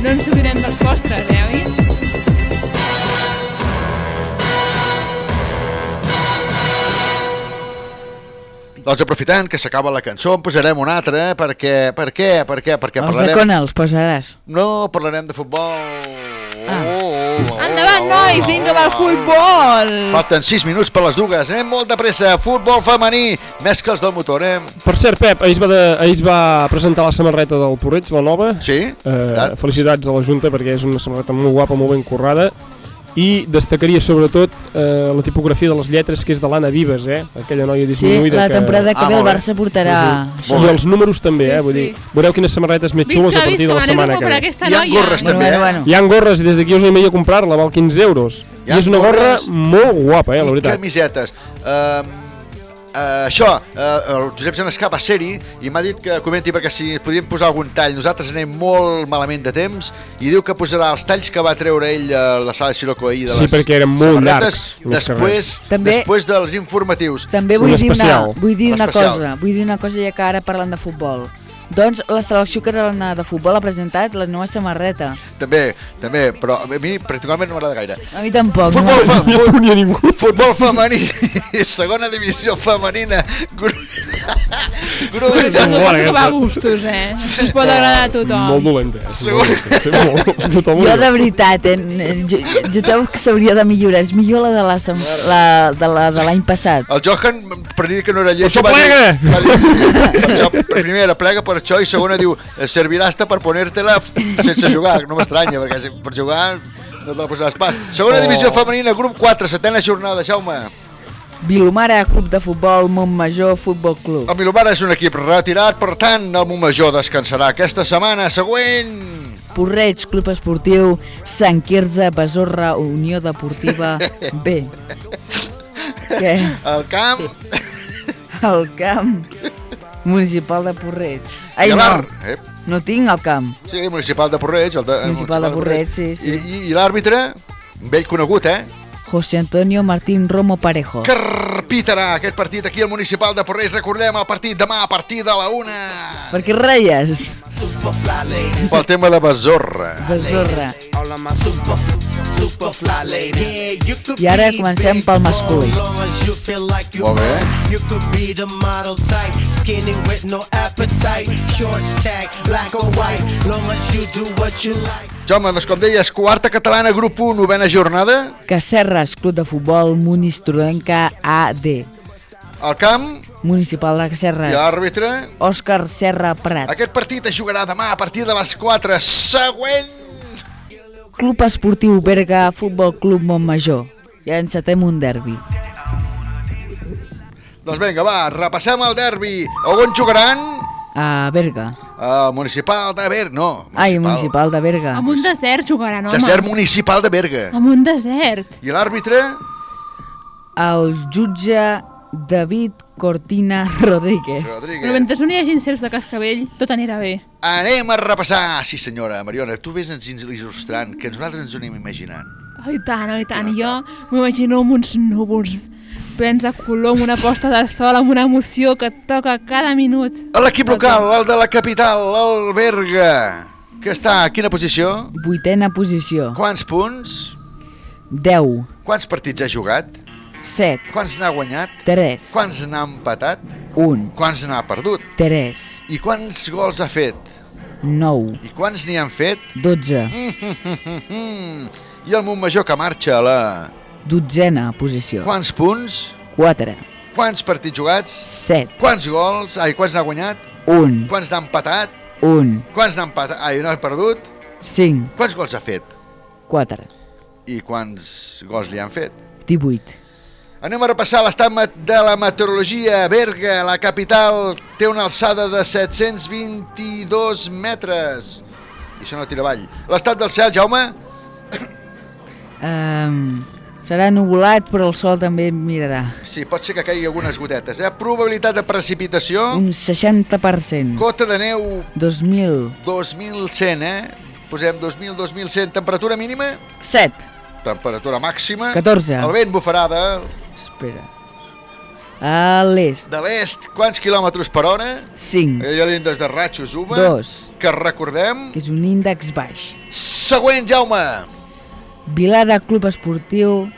No ens sortirem dels Doncs aprofitant que s'acaba la cançó, en posarem una altra, eh? perquè, per què, per què, perquè Els de parlarem... Cona els posaràs. No, parlarem de futbol. Ah. Oh, Endavant, nois, vinga el futbol! Falten 6 minuts per les dues, anem molt de pressa. Futbol femení, més que els del motor, eh? Per cert, Pep, ahir es va, de, ahir es va presentar la samarreta del Porreig, la nova. Sí, Eh, felicitats a la Junta perquè és una samarreta molt guapa, molt ben currada. I destacaria sobretot eh, la tipografia de les lletres, que és de l'Anna Vives, eh? aquella noia Sí, disminuïda. la temporada que Ah, ve el. Barça portarà... I els números també, eh? Vull dir, veureu quines samarretes més xules a partir de la setmana que ve. Hi ha gorres també, eh? Hi ha gorres i des d'aquí us animaria a comprar-la, val 15 euros. I és una gorra molt guapa, eh, la I veritat. camisetes. Um, uh, això, uh, el Josep Senescà va ser-hi i m'ha dit que comenti perquè si podíem posar algun tall. Nosaltres anem molt malament de temps i diu que posarà els talls que va treure ell a la sala de Siloco ahir de Sí, les perquè eren molt llargs, després. També- després dels informatius. També vull dir, una, vull dir una cosa, vull dir una cosa ja que ara parlant de futbol. Doncs la selecció catalana de futbol ha presentat la nova samarreta. També, també, però a mi particularment no m'agrada gaire. A mi tampoc. Futbol, no. fe, fut, futbol femení, segona divisió femenina, grup, grup Però tu no gustos, eh? No es pot agradar a tothom. Molt dolenta. eh? Molt, tothom ho Jo de veritat, eh, jo, jo trobo que s'hauria de millorar. És millor la de la sem- la- de la de l'any passat. El Johan, per dir que no era lleig, Això va dir, plega! va dir, primera plega per això i segona diu, servirà hasta per ponerte-la sense jugar, no m'estranya, perquè per jugar no te la posaràs pas. Segona Oh. divisió femenina, grup 4, setena jornada, Jaume. Vilomara, Club de Futbol, Montmajor, Futbol Club. El Vilomara és un equip retirat, per tant, el Montmajor descansarà aquesta setmana. Següent! Porreig, Club Esportiu, Sant Quirze, Besorra, Unió Deportiva B. Què? El camp... El camp municipal de Porreig. Ai, no, Eh? no tinc el camp. Sí, municipal de Porreig. El de, el Municipal de Porreig, sí, sí. I, i, i l'àrbitre, vell conegut, eh? José Antonio Martín Romo Parejo. Que repitarà aquest partit aquí al municipal de Porreig. Recordem el partit demà a partir de la una. Per què reies? Pel tema de Besorra. Besorra. I ara comencem pel masculí. Molt bé. You could be the model type, skinny with no appetite, short stack, black or white, long as you do what you like. Jaume, doncs com deies, quarta catalana, grup 1, novena jornada. Cacerres, Club de Futbol Monistrodenca AD. El camp Municipal de i Cacerres. l'àrbitre. Òscar Serra Prat. Aquest partit es jugarà demà a partir de les 4. Següent! Club Esportiu Berga, Futbol Club Montmajor. Ja encetem un derbi. Doncs vinga, va, repassem el derbi. On jugaran? A Berga. El municipal de Berga, no. Ai, Municipal de Berga. Amb un desert jugaran, home. Desert municipal de Berga. Amb un desert. I l'àrbitre? El jutge David Cortina Rodríguez. Però mentre no hi hagi serps de cascabell, tot anirà bé. Anem a repassar. Sí, senyora Mariona, tu vés ens il·lustrant, que nosaltres ens ho anem imaginant. Oh, i tant, oh, i tant. I jo m'imagino amb uns núvols plens de color, amb una posta de sol, amb una emoció que et toca cada minut. L'equip local, el de la capital, el Berga, que està a quina posició? Vuitena posició. Quants punts? 10. Quants partits ha jugat? 7. Quants n'ha guanyat? 3. Quants n'ha empatat? 1. Quants n'ha perdut? 3. I quants gols ha fet? 9. I quants n'hi han fet? 12. I el Montmajor que marxa a la... Dotzena posició. Quants punts? 4. Quants partits jugats? 7. Quants gols? Ai, quants n'ha guanyat? 1. Quants n'ha empatat? 1. Quants n'ha empatat? Ai, no ha perdut? 5. Quants gols ha fet? 4. I quants gols li han fet? 18. Anem a repassar l'estat de la meteorologia. Berga, la capital, té una alçada de 722 metres. I això no tira avall. L'estat del cel, Jaume? Um, serà nuvolat, però el sol també mirarà. Sí, pot ser que caigui algunes gotetes. Eh? Probabilitat de precipitació, Un 60%. cota de neu 2000. 2100, eh? Posem 2000, 2100. Temperatura mínima? 7. Temperatura màxima? 14. El vent bufarà de, Espera. A l'est. de l'est. Quants quilòmetres per hora? 5. Hi ha l'índex de ratxos, Uma. Dos. Que recordem. Que és un índex baix. Següent, Jaume. Vilada Club Esportiu,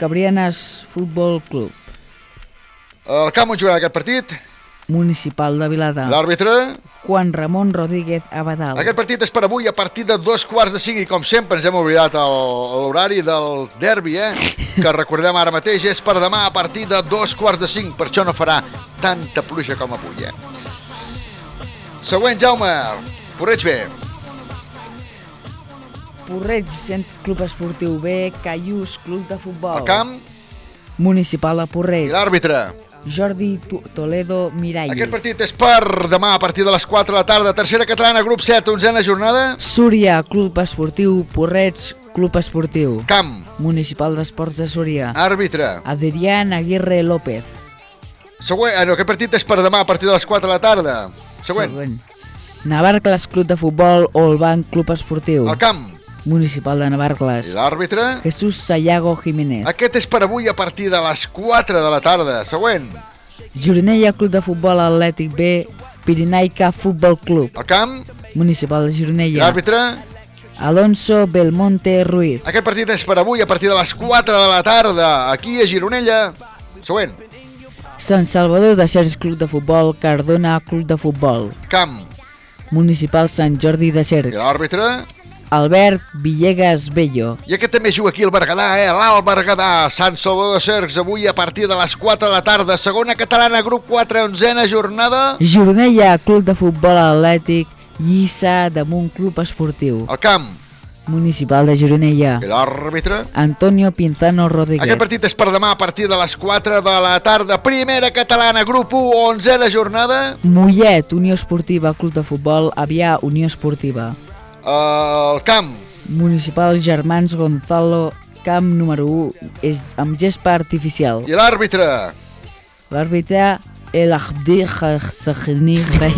Cabrianes Futbol Club. El camp on jugarà aquest partit? Municipal de Vilada. L'àrbitre? Juan Ramon Rodríguez Abadal. Aquest partit és per avui a partir de dos quarts de cinc i com sempre ens hem oblidat l'horari del derbi, eh? que recordem ara mateix és per demà a partir de dos quarts de cinc, per això no farà tanta pluja com avui, eh? Següent, Jaume. Porreig bé. Porreig, Club Esportiu B, Callús Club de Futbol. El camp Municipal de Porreig. i l'àrbitre. Jordi Toledo Miralles. Aquest partit és per demà a partir de les 4 de la tarda. Tercera catalana, grup 7, onzena jornada. Súria Club Esportiu, Porreig Club Esportiu. Camp. Municipal d'Esports de Súria. Àrbitre. Adrián Aguirre López. Següent, ah, no, aquest partit és per demà a partir de les 4 de la tarda. Següent. Següent. Navarcles Club de Futbol, Olbanc Club Esportiu. El camp. Municipal de Navarcles. I l'àrbitre. Jesús Sayago Jiménez. Aquest és per avui a partir de les 4 de la tarda. Següent. Gironella Club de Futbol Atlètic B, Pirinaica Futbol Club. El camp. Municipal de I Gironella. l'àrbitre. Alonso Belmonte Ruiz. Aquest partit és per avui a partir de les 4 de la tarda. Aquí a Gironella. Següent. Sant Salvador de Cercs Club de Futbol, Cardona Club de Futbol. Camp. Municipal Sant Jordi de I Cercs. l'àrbitre. Albert Villegas Bello. I aquest també juga aquí al Berguedà, eh? L'Alt Berguedà, Sant Salvador de Cercs, avui a partir de les 4 de la tarda. Segona catalana, grup 4, onzena jornada. Gironella Club de Futbol Atlètic, Lliça damunt Club Esportiu. El camp. Municipal de Gironella. I l'àrbitre. Antonio Pinzano Rodríguez. Aquest partit és per demà a partir de les 4 de la tarda. Primera catalana, grup 1, onzena jornada. Mollet, Unió Esportiva Club de Futbol, Avià, Unió Esportiva. El camp. Municipal Germans Gonzalo, camp número 1, és amb gespa artificial. I l'àrbitre. L'àrbitre, el Abdi Sahni Rei.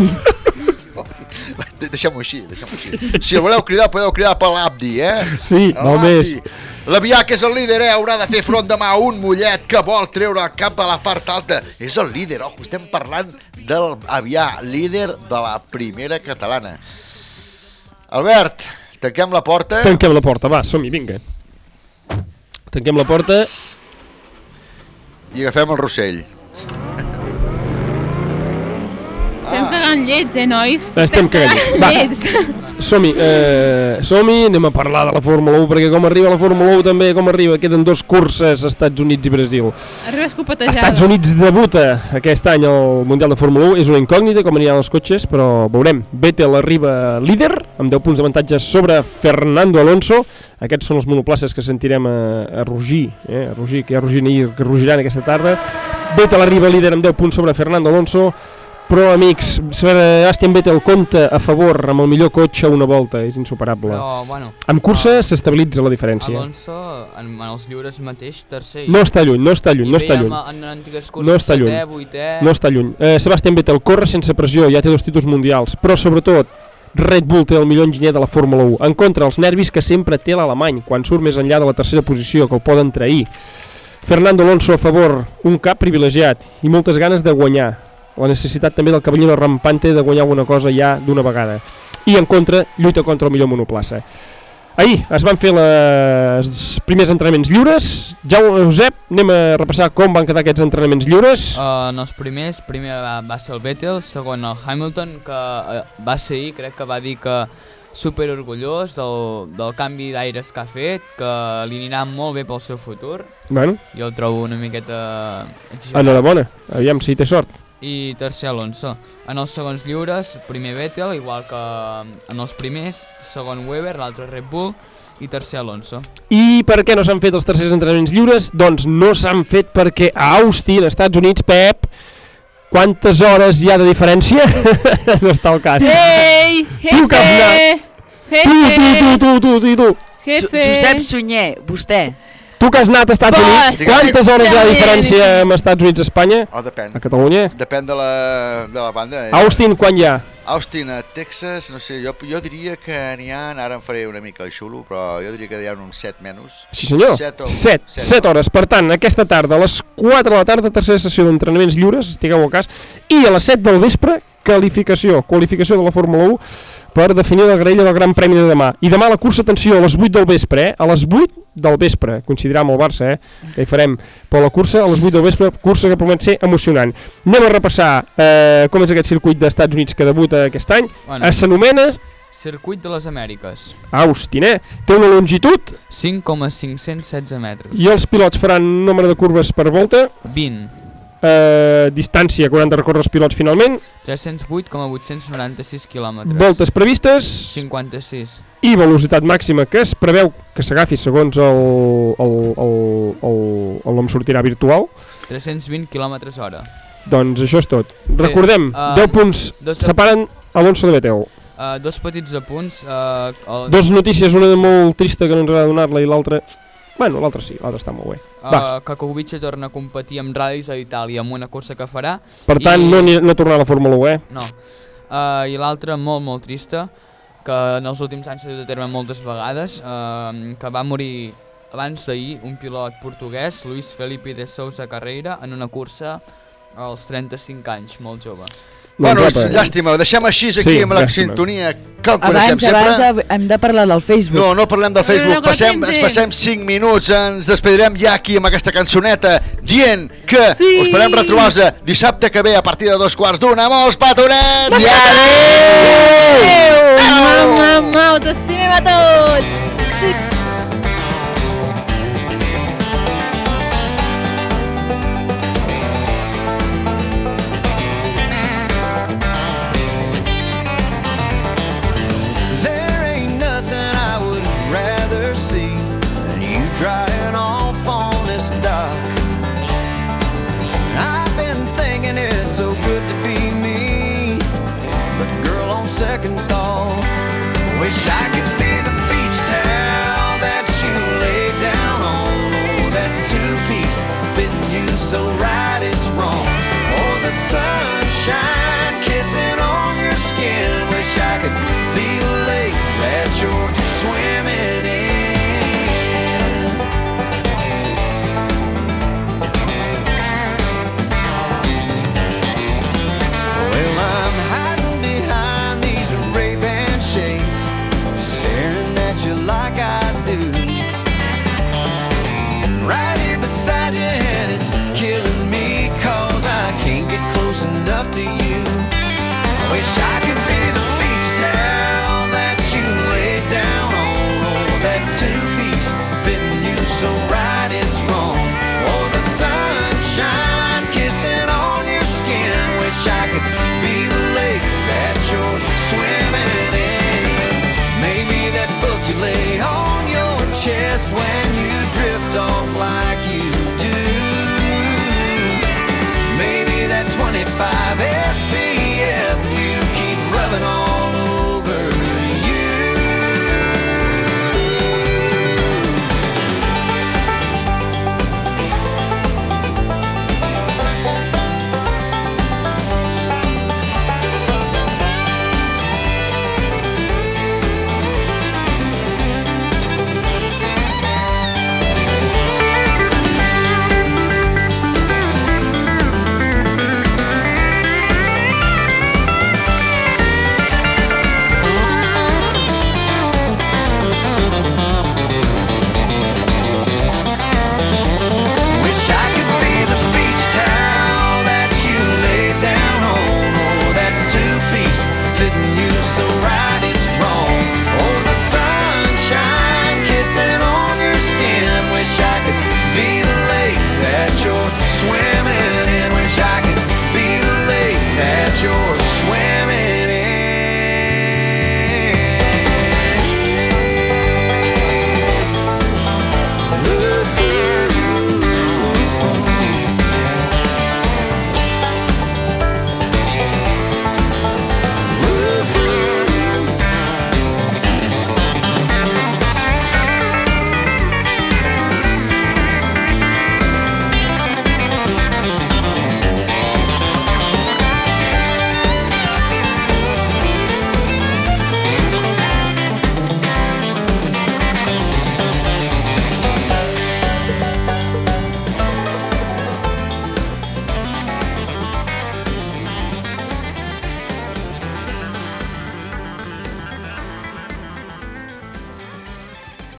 De- Deixem-ho així, deixem-ho així. Si el voleu cridar, podeu cridar per l'Abdi, eh? Sí, val més. L'Avià, que és el líder, eh, haurà de fer front demà a un mullet que vol treure el cap a la part alta. És el líder, ojo, estem parlant del Avià, líder de la primera catalana. Albert, tanquem la porta. Tanquem la porta, va, som-hi, vinga. Tanquem la porta. I agafem el Rossell. Estem cagant llets, eh, nois? Estem cagallets. Va, llets. Som-hi, eh, som-hi, anem a parlar de la Fórmula 1, perquè com arriba la Fórmula 1 també, com arriba, queden dos curses a Estats Units i Brasil. Arriba escopetejada. Estats Units debuta aquest any al Mundial de Fórmula 1, és una incògnita com aniran els cotxes, però veurem. Vettel arriba líder, amb 10 punts d'avantatge sobre Fernando Alonso. Aquests són els monoplaces que sentirem a, a rugir, eh? a rugir, que ja que rugiran aquesta tarda. Vettel arriba líder amb 10 punts sobre Fernando Alonso, però amics, Sebastian Vettel compta a favor amb el millor cotxe una volta, és insuperable. Però, bueno, Amb cursa s'estabilitza la diferència. Alonso, en, en els lliures mateix, tercer. No està lluny, no està lluny, I no està lluny. En antigues curses, No està lluny. setè, vuitè... No està lluny. Eh, Sebastian Vettel corre sense pressió, ja té dos títols mundials, però sobretot Red Bull té el millor enginyer de la Fórmula 1. En contra, els nervis que sempre té l'alemany, quan surt més enllà de la tercera posició, que el poden trair. Fernando Alonso a favor, un cap privilegiat i moltes ganes de guanyar. La necessitat també del cavallero rampante de guanyar alguna cosa ja d'una vegada. I en contra, lluita contra el millor monoplaça. Ahir es van fer els primers entrenaments lliures. Ja, Josep, anem a repassar com van quedar aquests entrenaments lliures. Uh, en els primers, primer va, va ser el Vettel, segon el Hamilton, que uh, va ser ahir, crec que va dir que super orgullós del, del canvi d'aires que ha fet, que li anirà molt bé pel seu futur. Bueno. Jo el trobo una miqueta exagerat. Enhorabona, aviam si té sort. I tercer Alonso. En els segons lliures, primer Vettel, igual que en els primers, segon Weber, l'altre Red Bull i tercer Alonso. I per què no s'han fet els tercers entrenaments lliures? Doncs no s'han fet perquè a Austin, Estats Units, Pep, quantes hores hi ha de diferència? no està al cas. Ei, Tu que has jefe! Tu, tu, tu, tu, tu, tu, tu. Jefe! Josep Sunyer, vostè. Tu que has anat als Estats Boss! Units, quantes hores hi ha de diferència amb Estats Units i Espanya? Oh, depèn. A Catalunya? Depèn de la, de la banda. Eh? Austin, quan hi ha? Austin, a Texas, no sé, jo, jo diria que n'hi ha, ara em faré una mica el xulo, però jo diria que hi ha uns 7 menys. Sí senyor, 7 o 7, 7 hores. Per tant, aquesta tarda, a les 4 de la tarda, tercera sessió d'entrenaments lliures, estigueu al cas, i a les 7 del vespre, qualificació, qualificació de la Fórmula 1 per definir la graella del Gran Premi de demà. I demà la cursa, atenció, a les 8 del vespre, eh? A les 8 del vespre, coincidirà amb el Barça, eh? Que hi farem. Però la cursa, a les 8 del vespre, cursa que promet ser emocionant. Anem a repassar eh, com és aquest circuit d'Estats Units que debuta aquest any. Bueno. S'anomena Circuit de les Amèriques. Austin, eh? Té una longitud 5,516 metres. i els pilots faran nombre de curves per volta. 20. Eh, distància que hauran de recórrer els pilots finalment. 308,896 quilòmetres. Voltes previstes 56. i velocitat màxima que es preveu que s'agafi segons el, el, el, el, el nom sortirà virtual. 320 quilòmetres hora. Doncs això és tot. Recordem, eh, 10 punts dos- separen Alonso de Vettel. Uh, dos petits apunts. Uh, el, Dos notícies, una de molt trista que no ens agrada donar-la i l'altra... Bueno, l'altra sí, l'altra està molt bé. Va, Uh, Kakovic torna a competir amb ral·lis a Itàlia amb una cursa que farà. per tant, i... no, no tornar a la Fórmula 1, eh? No. Uh, I l'altra, molt, molt trista, que en els últims anys s'ha dut a terme moltes vegades, uh, que va morir abans d'ahir un pilot portuguès, Luis Felipe de Sousa Carreira, en una cursa als 35 anys, molt jove. Bueno, és llàstima, ho deixem així aquí Sí, amb la llàstima. sintonia que el coneixem Abans, sempre. abans hem de parlar del Facebook. No, no parlem del Facebook, no, que passem, no ens passem 5 minuts, ens despedirem ja aquí amb aquesta cançoneta dient que Sí. us esperem retrobar-vos dissabte que ve a partir de dos quarts d'una. Molts petonets! I Adéu! Adéu! Adéu! Adéu! T'estimem a tots!